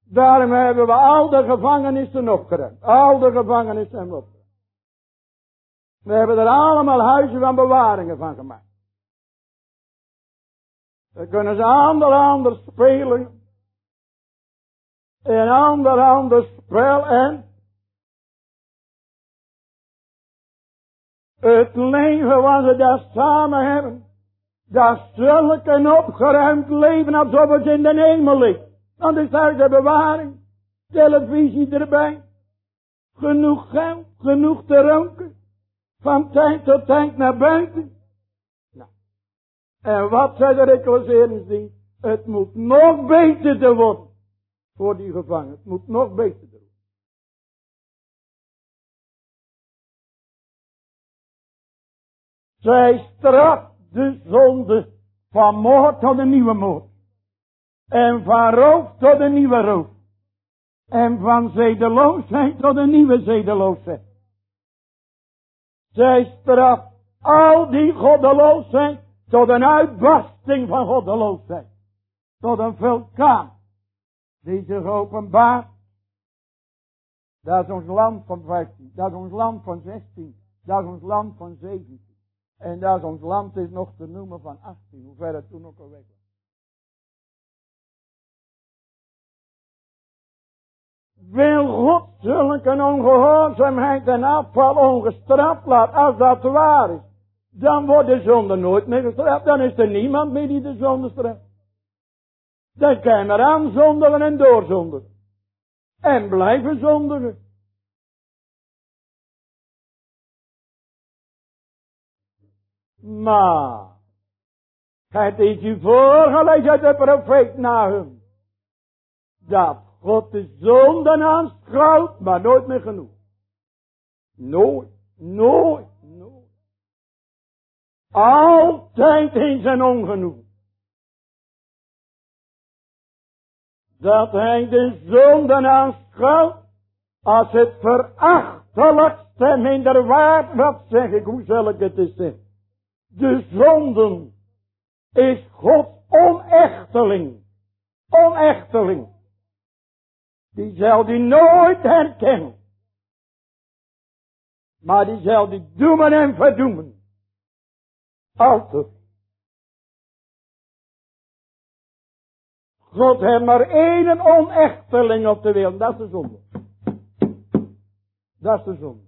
Daarom hebben we al de gevangenissen opgeruimd. Al de gevangenissen opgeruimd. We hebben er allemaal huizen van bewaringen van gemaakt. Dan kunnen ze ander anders spelen. Een ander ander spel en het leven wat ze daar samen hebben. Dat is zulk een opgeruimd leven alsof het in de hemel ligt. Dan is daar de bewaring. Televisie erbij. Genoeg geld, genoeg te roken. Van tijd tot tijd naar buiten. Nou. En wat zei de reclasseringsdienst? Het moet nog beter worden. Voor die gevangen. Het moet nog beter worden. Zij straft de zonde van moord tot een nieuwe moord. En van roof tot een nieuwe roof. En van zedeloosheid tot een nieuwe zedeloosheid. Zij straft al die goddeloosheid tot een uitbarsting van goddeloosheid. Tot een vulkaan die zich openbaart. Dat is ons land van 15, dat is ons land van 16, dat is ons land van 17. En dat is ons land is nog te noemen van 18, hoe ver het toen ook al weg Wil God zulke ongehoorzaamheid en afval ongestraft laat, als dat waar is, dan wordt de zonde nooit meer gestraft. Dan is er niemand meer die de zonde straft. Dan kan je er aan zondigen en doorzondigen. En blijven zondigen. Maar, het is u voorgelezen uit de profeet Nahum. Dat God de zonden aanschouwt, maar nooit meer genoeg. Nooit, nooit, nooit. Altijd in zijn ongenoeg. Dat hij de zonden aanschouwt als het verachtelijkste minder waard. Wat zeg ik, hoe zal ik het eens zeggen? De zonden is Gods onechteling. Onechteling. Die zal die nooit herkennen. Maar die zal die doemen en verdoemen. Altijd. God heeft maar één onechteling op de wereld. Dat is de zonde. Dat is de zonde.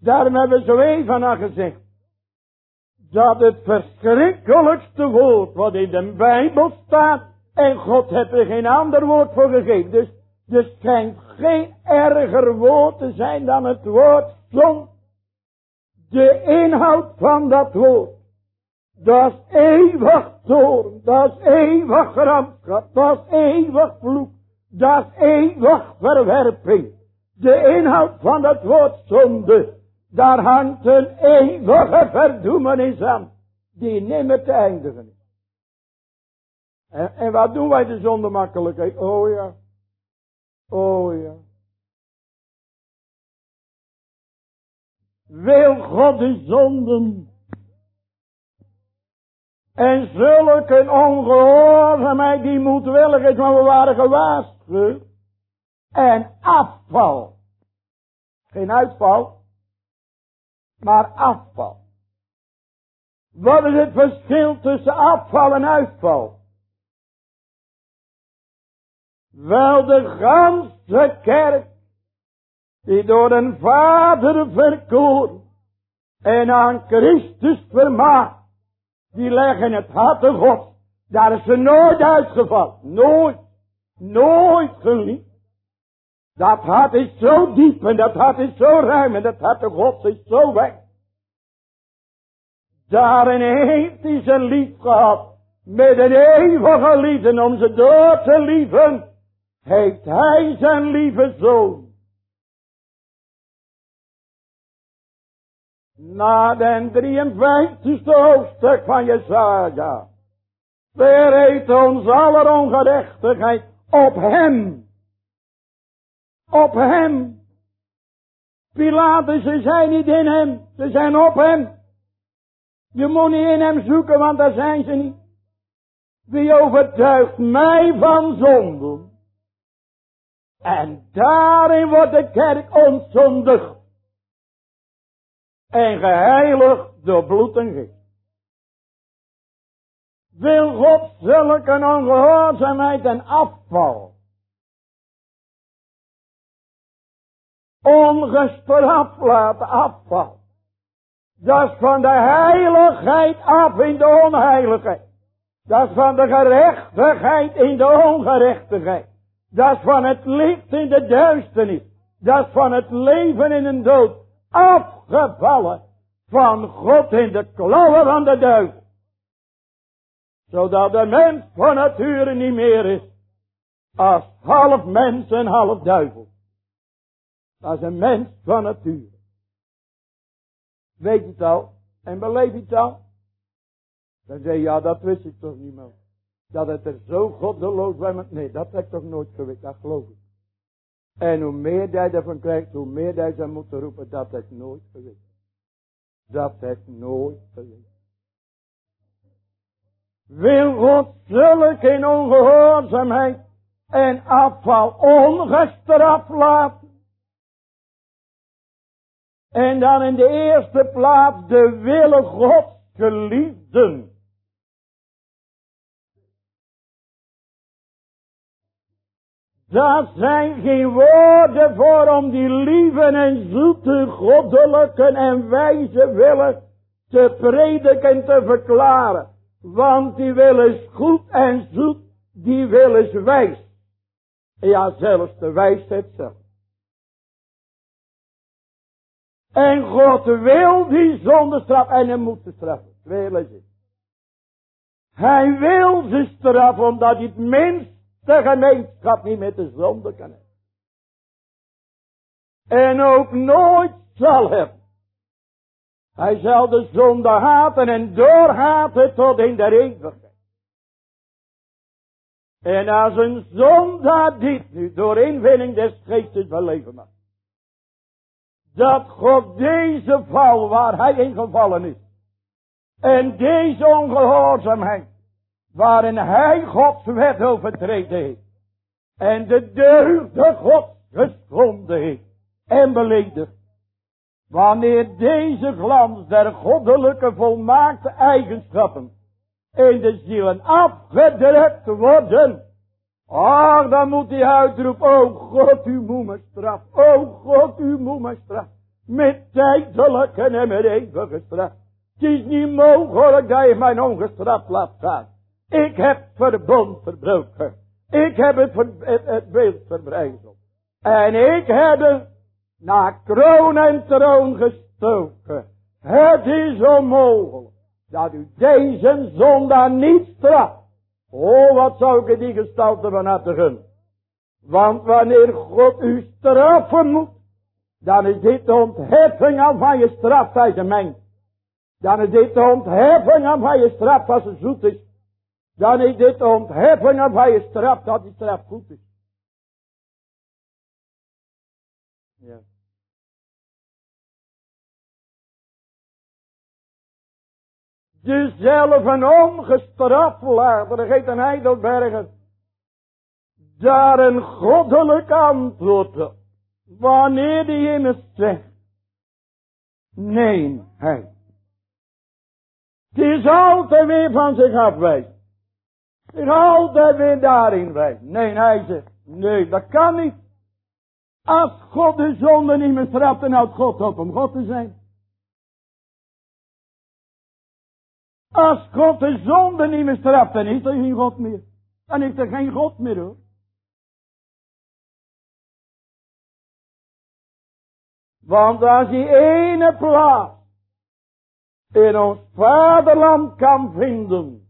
Daarom hebben we zo even aan gezegd. Dat het verschrikkelijkste woord wat in de Bijbel staat. En God heeft er geen ander woord voor gegeven. Dus er schijnt geen erger woord te zijn dan het woord zon. De inhoud van dat woord. Dat is eeuwig toorn. Dat is eeuwig gramschap. Dat is eeuwig vloek. Dat is eeuwig verwerping. De inhoud van dat woord zonde. Daar hangt een eeuwige verdoemenis aan. Die nimmer te eindigen is. En, en wat doen wij de zonde makkelijkheid? Oh ja. Oh ja. Wil God de zonden en zulke ongehoorzaamheid die moedwillig is, maar we waren gewaarschuwd. En afval. Geen uitval, maar afval. Wat is het verschil tussen afval en uitval? Wel de ganse kerk, die door een vader verkoren en aan Christus vermaakt, die leggen het hart God. Daar is ze nooit uitgevallen. Nooit. Nooit geliefd. Dat hart is zo diep en dat hart is zo ruim en dat hart van God is zo weg. Daarin heeft hij zijn lief gehad. Met een eeuwige liefde om ze door te lieven. Heeft hij zijn lieve zoon Na den 53ste hoofdstuk van Jesaja. Weer heet ons aller ongerechtigheid op hem. Op hem. Pilatus, ze zijn niet in hem. Ze zijn op hem. Je moet niet in hem zoeken, want daar zijn ze niet. Wie overtuigt mij van zonde? En daarin wordt de kerk ontzondigd en geheiligd door bloed en geest. Wil God zulke ongehoorzaamheid en afval ongestraft laten afval. Dat is van de heiligheid af in de onheiligheid. Dat is van de gerechtigheid in de ongerechtigheid. Dat van het licht in de duisternis. Dat van het leven in een dood afgevallen van God in de klauwen van de duivel. Zodat de mens van nature niet meer is als half mens en half duivel. Dat is een mens van nature. Weet het al? En beleef het al? Dan zeg je, ja, dat wist ik toch niet meer. Dat het er zo goddeloos bij me... Nee, dat heb ik toch nooit geweten, dat geloof ik. En hoe meer jij ervan krijgt, hoe meer jij zou moeten roepen, dat heb ik nooit geweten. Dat heb ik nooit geweten. Wil God zulke in ongehoorzaamheid en afval ongestraft laten? En dan in de eerste plaats de wille Gods geliefden. Dat zijn geen woorden voor om die lieve en zoete, goddelijke en wijze willen te prediken en te verklaren. Want die wil is goed en zoet, die wil is wijs. Ja, zelfs de wijsheid zelf. En God wil die zonde straffen en hij moet ze straffen. Tweede Hij wil ze straffen omdat hij het minste gemeenschap niet met de zonde kan hebben. En ook nooit zal hebben. Hij zal de zonde haten en doorhaten tot in de eeuwigheid. En als een zondaar dit nu door inwinning des geestes beleven mag. Dat God deze val waar hij in gevallen is. En deze ongehoorzaamheid. Waarin hij Gods wet overtreden heeft. En de deugde God geschonden heeft. En beledigd. Wanneer deze glans der goddelijke volmaakte eigenschappen in de zielen afgedrukt worden. Ach, dan moet hij uitroepen, oh God, u moet me straf. Oh God, u moet me straf. Met tijdelijke en met eeuwige straf. Het is niet mogelijk dat je mij ongestraft laat gaan. Ik heb verbond verbroken. Ik heb het, het, het beeld verbrijzeld. En ik heb naar kroon en troon gestoken. Het is onmogelijk dat u deze zondaar niet straft. Oh, wat zou ik die gestalte van Want wanneer God u straffen moet, dan is dit de ontheffing van je straf, zei de Dan is dit de ontheffing van je straf als het zoet is. Dan is dit ontheffing van je straf dat die straf goed is. Ja. Dezelfde ongestraft laten, een Heidelberger, daar een goddelijk antwoord wanneer die immers zegt, nee, hij. Het is altijd weer van zich afwijzen. Is altijd weer daarin wijzen. Nee, hij zegt, nee, dat kan niet. Als God de zonde niet meer straft, dan houdt God op om God te zijn. Als God de zonde niet meer straft, dan is er geen God meer. Dan is er geen God meer hoor. Want als die ene plaats in ons vaderland kan vinden,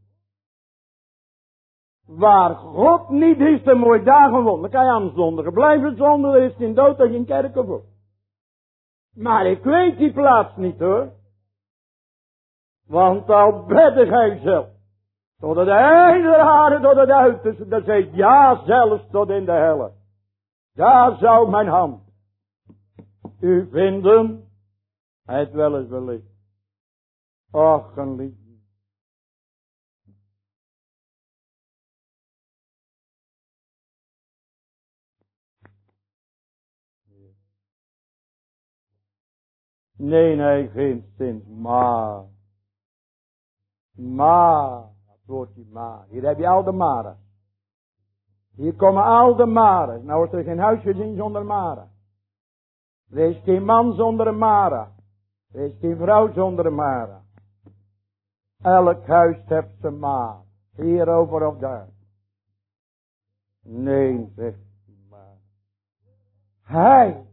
waar God niet is, dan mooi dagen won. Dan kan je aan zondigen blijven zonder, er is geen dood en geen kerk voor. Maar ik weet die plaats niet hoor. Want al bedde gij zelf. Tot het einde haren, tot het uiterste. Dat zegt ja zelfs tot in de helle. Daar zou mijn hand u vinden. Het wel eens wellicht. Och, een liefde. Nee, nee, geen zin, maar. Maar, het woordje maar. Hier heb je al de maren. Hier komen al de maren. Nou is er geen huisgezin zonder maren. Er is geen man zonder een mara. Er is geen vrouw zonder mara. Elk huis heeft zijn maar. Hierover of daar. Nee, zegt maar. Hij,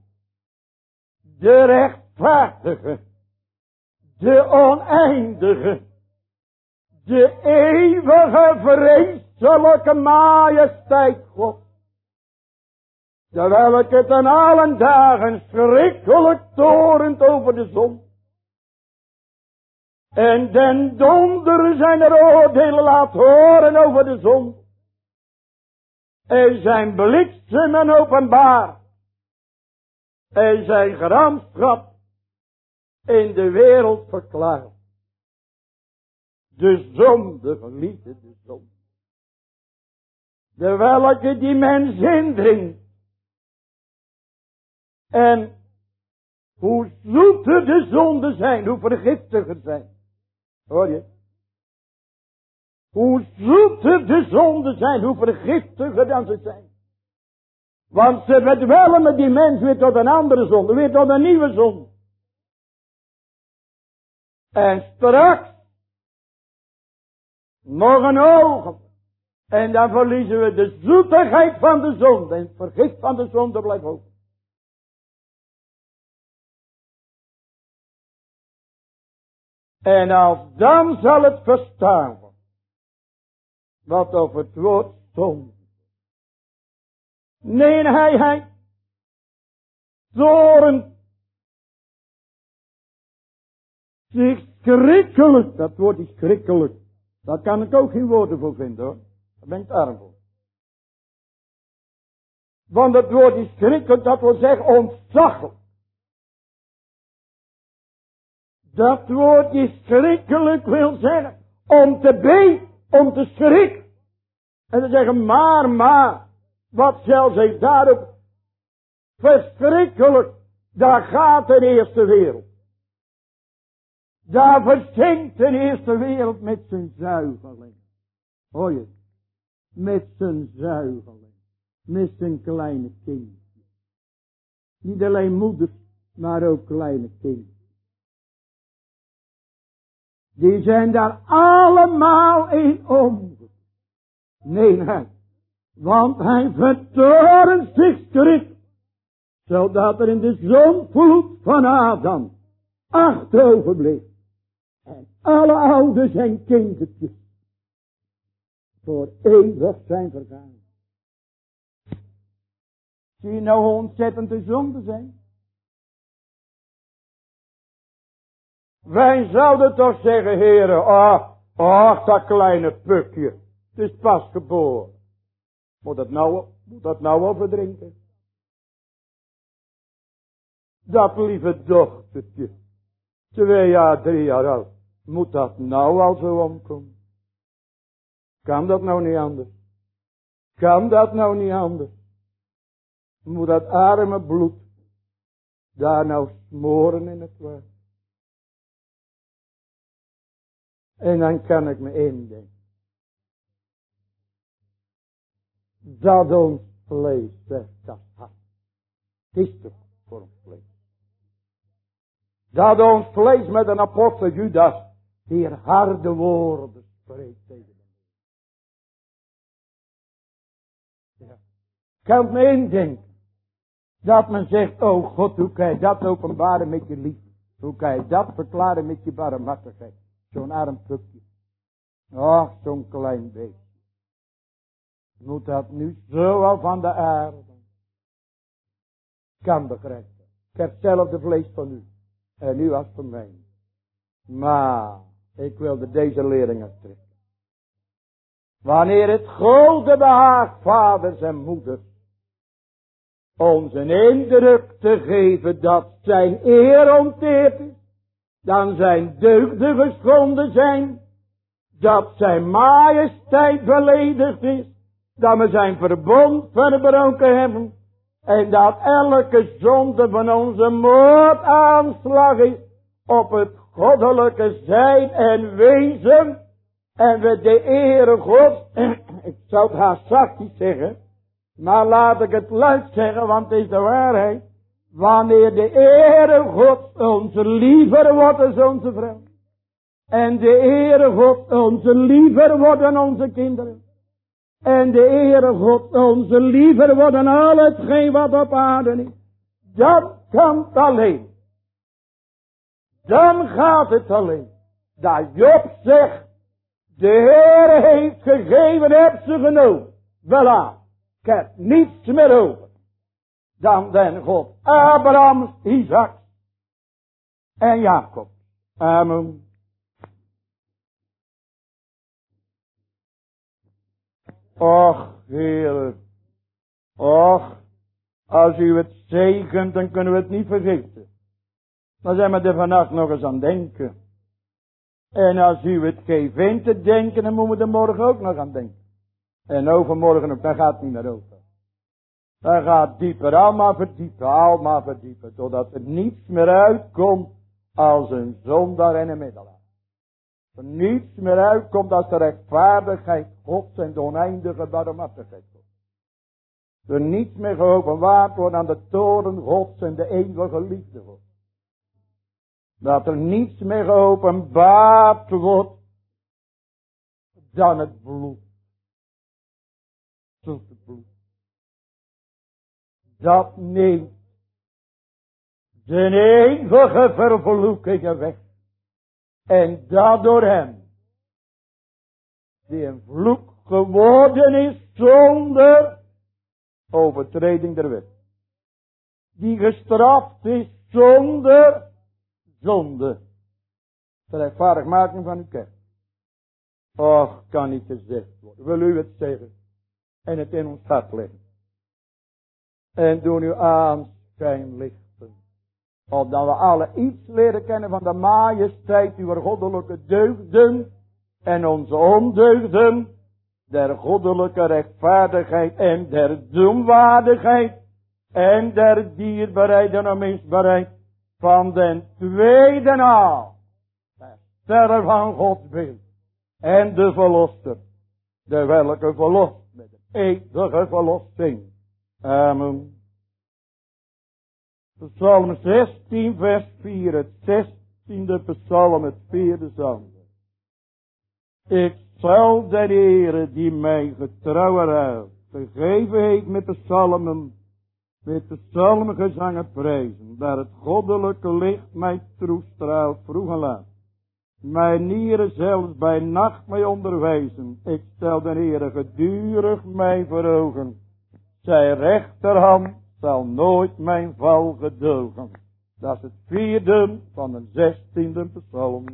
de rechtvaardige, de oneindige, de eeuwige vreselijke majesteit God. Terwijl ik het aan allen dagen schrikkelijk torend over de zon. En den donder zijn er oordelen laat horen over de zon. En zijn bliksemen openbaar. En zijn gramschap in de wereld verklaart. De zonde, geliefde, de zonde. De welke die mens indringt. En hoe zoeter de zonden zijn, hoe vergiftiger zijn. Hoor je? Hoe zoeter de zonden zijn, hoe vergiftiger dan ze zijn. Want ze met die mens weer tot een andere zonde, weer tot een nieuwe zonde. En straks, nog ogen, en dan verliezen we de zoetigheid van de zonde, en het vergif van de zonde blijft ook. En als dan zal het verstaan worden. Wat over het woord zonde. Nee, hij, hij. Zoren. Schrikkelijk. Dat woord is schrikkelijk. Daar kan ik ook geen woorden voor vinden hoor. Daar ben ik arm voor. Want het woord is schrikkelijk, dat wil zeggen ontzaglijk. Dat woordje schrikkelijk wil zeggen. Om te been, om te schrikken. En te zeggen, maar, maar. Wat zelfs heeft daarop. Verschrikkelijk. Daar gaat de eerste wereld. Daar verzinkt de eerste wereld met zijn zuigeling. Hoor je? Met zijn zuigeling. Met zijn kleine kindje. Niet alleen moeders, maar ook kleine kinderen. Die zijn daar allemaal in om. Nee, nee. Want hij vertorent zich schrik. Zodat er in de zonvloed van Adam acht overbleef. En alle ouders en kindertjes voor eeuwig zijn vergaan. Zie je nou hoe ontzettend de zonde zijn? Wij zouden toch zeggen, heren, ach, ach, dat kleine pukje. Het is pas geboren. Moet dat nou, moet dat nou overdrinken? Dat lieve dochtertje, twee jaar, drie jaar oud, moet dat nou al zo omkomen? Kan dat nou niet anders? Kan dat nou niet anders? Moet dat arme bloed daar nou smoren in het water? En dan kan ik me indenken. Dat ons vlees zegt dat hart. Het is toch voor ons vlees. Dat ons vlees met een apostel Judas hier harde woorden spreekt tegen hem. Ja. Kan me indenken. Dat men zegt, oh God, hoe kan je dat openbaren met je liefde? Hoe kan je dat verklaren met je barmhartigheid? Zo'n arm pukje. Ach, zo'n klein beetje. Moet dat nu zo al van de aarde. Kan begrijpen. Ik heb hetzelfde vlees van u. En u als van mij. Maar, ik wilde deze leringen trekken. Wanneer het grote behaagt vaders en moeders. Ons een indruk te geven dat zijn eer onteerd is dan zijn deugden geschonden zijn, dat zijn majesteit verledigd is, dat we zijn verbond verbroken hebben, en dat elke zonde van onze moord aanslag is op het goddelijke zijn en wezen, en we de ere God, ik zou het haast zachtjes zeggen, maar laat ik het luid zeggen, want het is de waarheid, Wanneer de Ere God onze liever wordt dan onze vrouw. En de Ere God onze liever wordt dan onze kinderen. En de Ere God onze liever wordt dan al wat op aarde is. Dat kan alleen. Dan gaat het alleen. Dat Job zegt. De Heere heeft gegeven, heb ze genomen. Voilà. Ik heb niets meer over. Dan ben God Abraham, Isaac en Jacob. Amen. Och, Heer. Och, als u het zegent, dan kunnen we het niet vergeten. Dan zijn we er vannacht nog eens aan denken. En als u het geeft in te denken, dan moeten we er morgen ook nog aan denken. En overmorgen ook, daar gaat het niet meer over. Daar gaat dieper, allemaal verdiepen, allemaal verdiepen. Totdat er niets meer uitkomt als een zondaar en een middelaar. Er niets meer uitkomt als de rechtvaardigheid Gods en de oneindige barmhartigheid Er niets meer geopenbaard wordt aan de toren Gods en de eeuwige liefde. Dat er niets meer geopenbaard wordt dan het bloed. het bloed. Dat neemt de eeuwige vervloekingen weg. En dat door hem. Die een vloek geworden is zonder overtreding der wet. Die gestraft is zonder zonde. De rechtvaardigmaking van uw kerk. Och, kan niet gezegd worden. Wil u het zeggen. En het in ons hart leggen. En doen uw aanschijn lichten. Opdat we alle iets leren kennen van de majesteit uw goddelijke deugden. En onze ondeugden. Der goddelijke rechtvaardigheid en der doemwaardigheid. En der dierbaarheid en misbaarheid van den tweede naal. De sterren van Gods beeld. En de verlosser. De welke verlost met de eeuwige verlossing. Amen. Psalm 16 vers 4. Het 16e psalm, het vierde zang. Ik zal de Heere die mij getrouwer gegeven heeft met de psalmen met de psalmgezangen prijzen, daar het goddelijke licht mij toestraalt vroeg en laat. Mijn nieren zelfs bij nacht mij onderwijzen, ik stel de Heere gedurig mij voor. Zijn rechterhand zal nooit mijn val gedogen. Dat is het vierde van de zestiende psalm.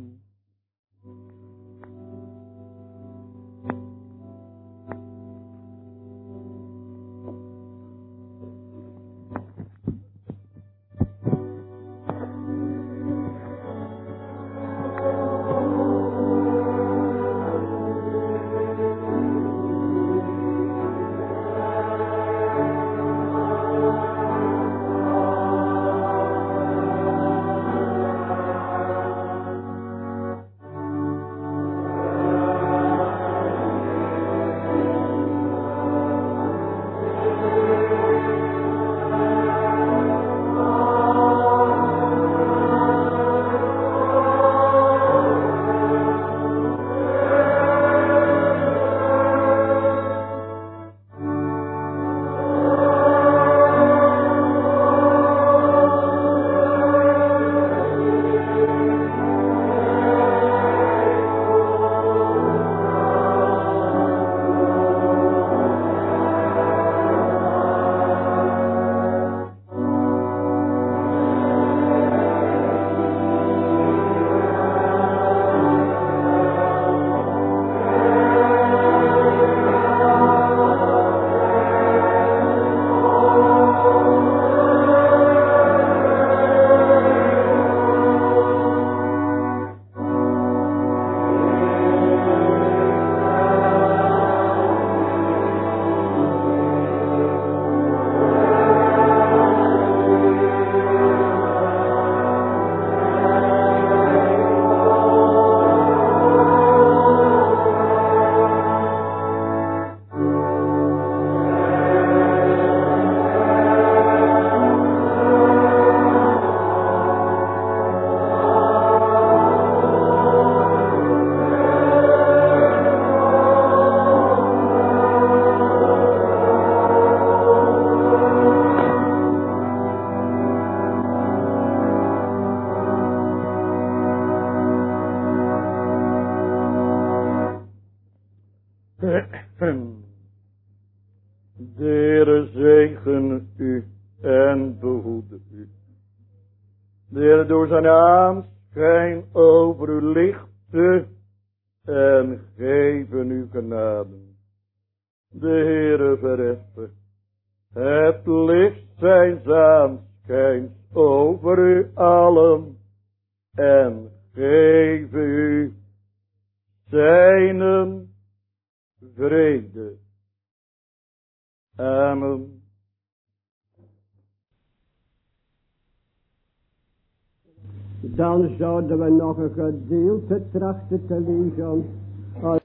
Zouden we nog een gedeelte trachten te lezen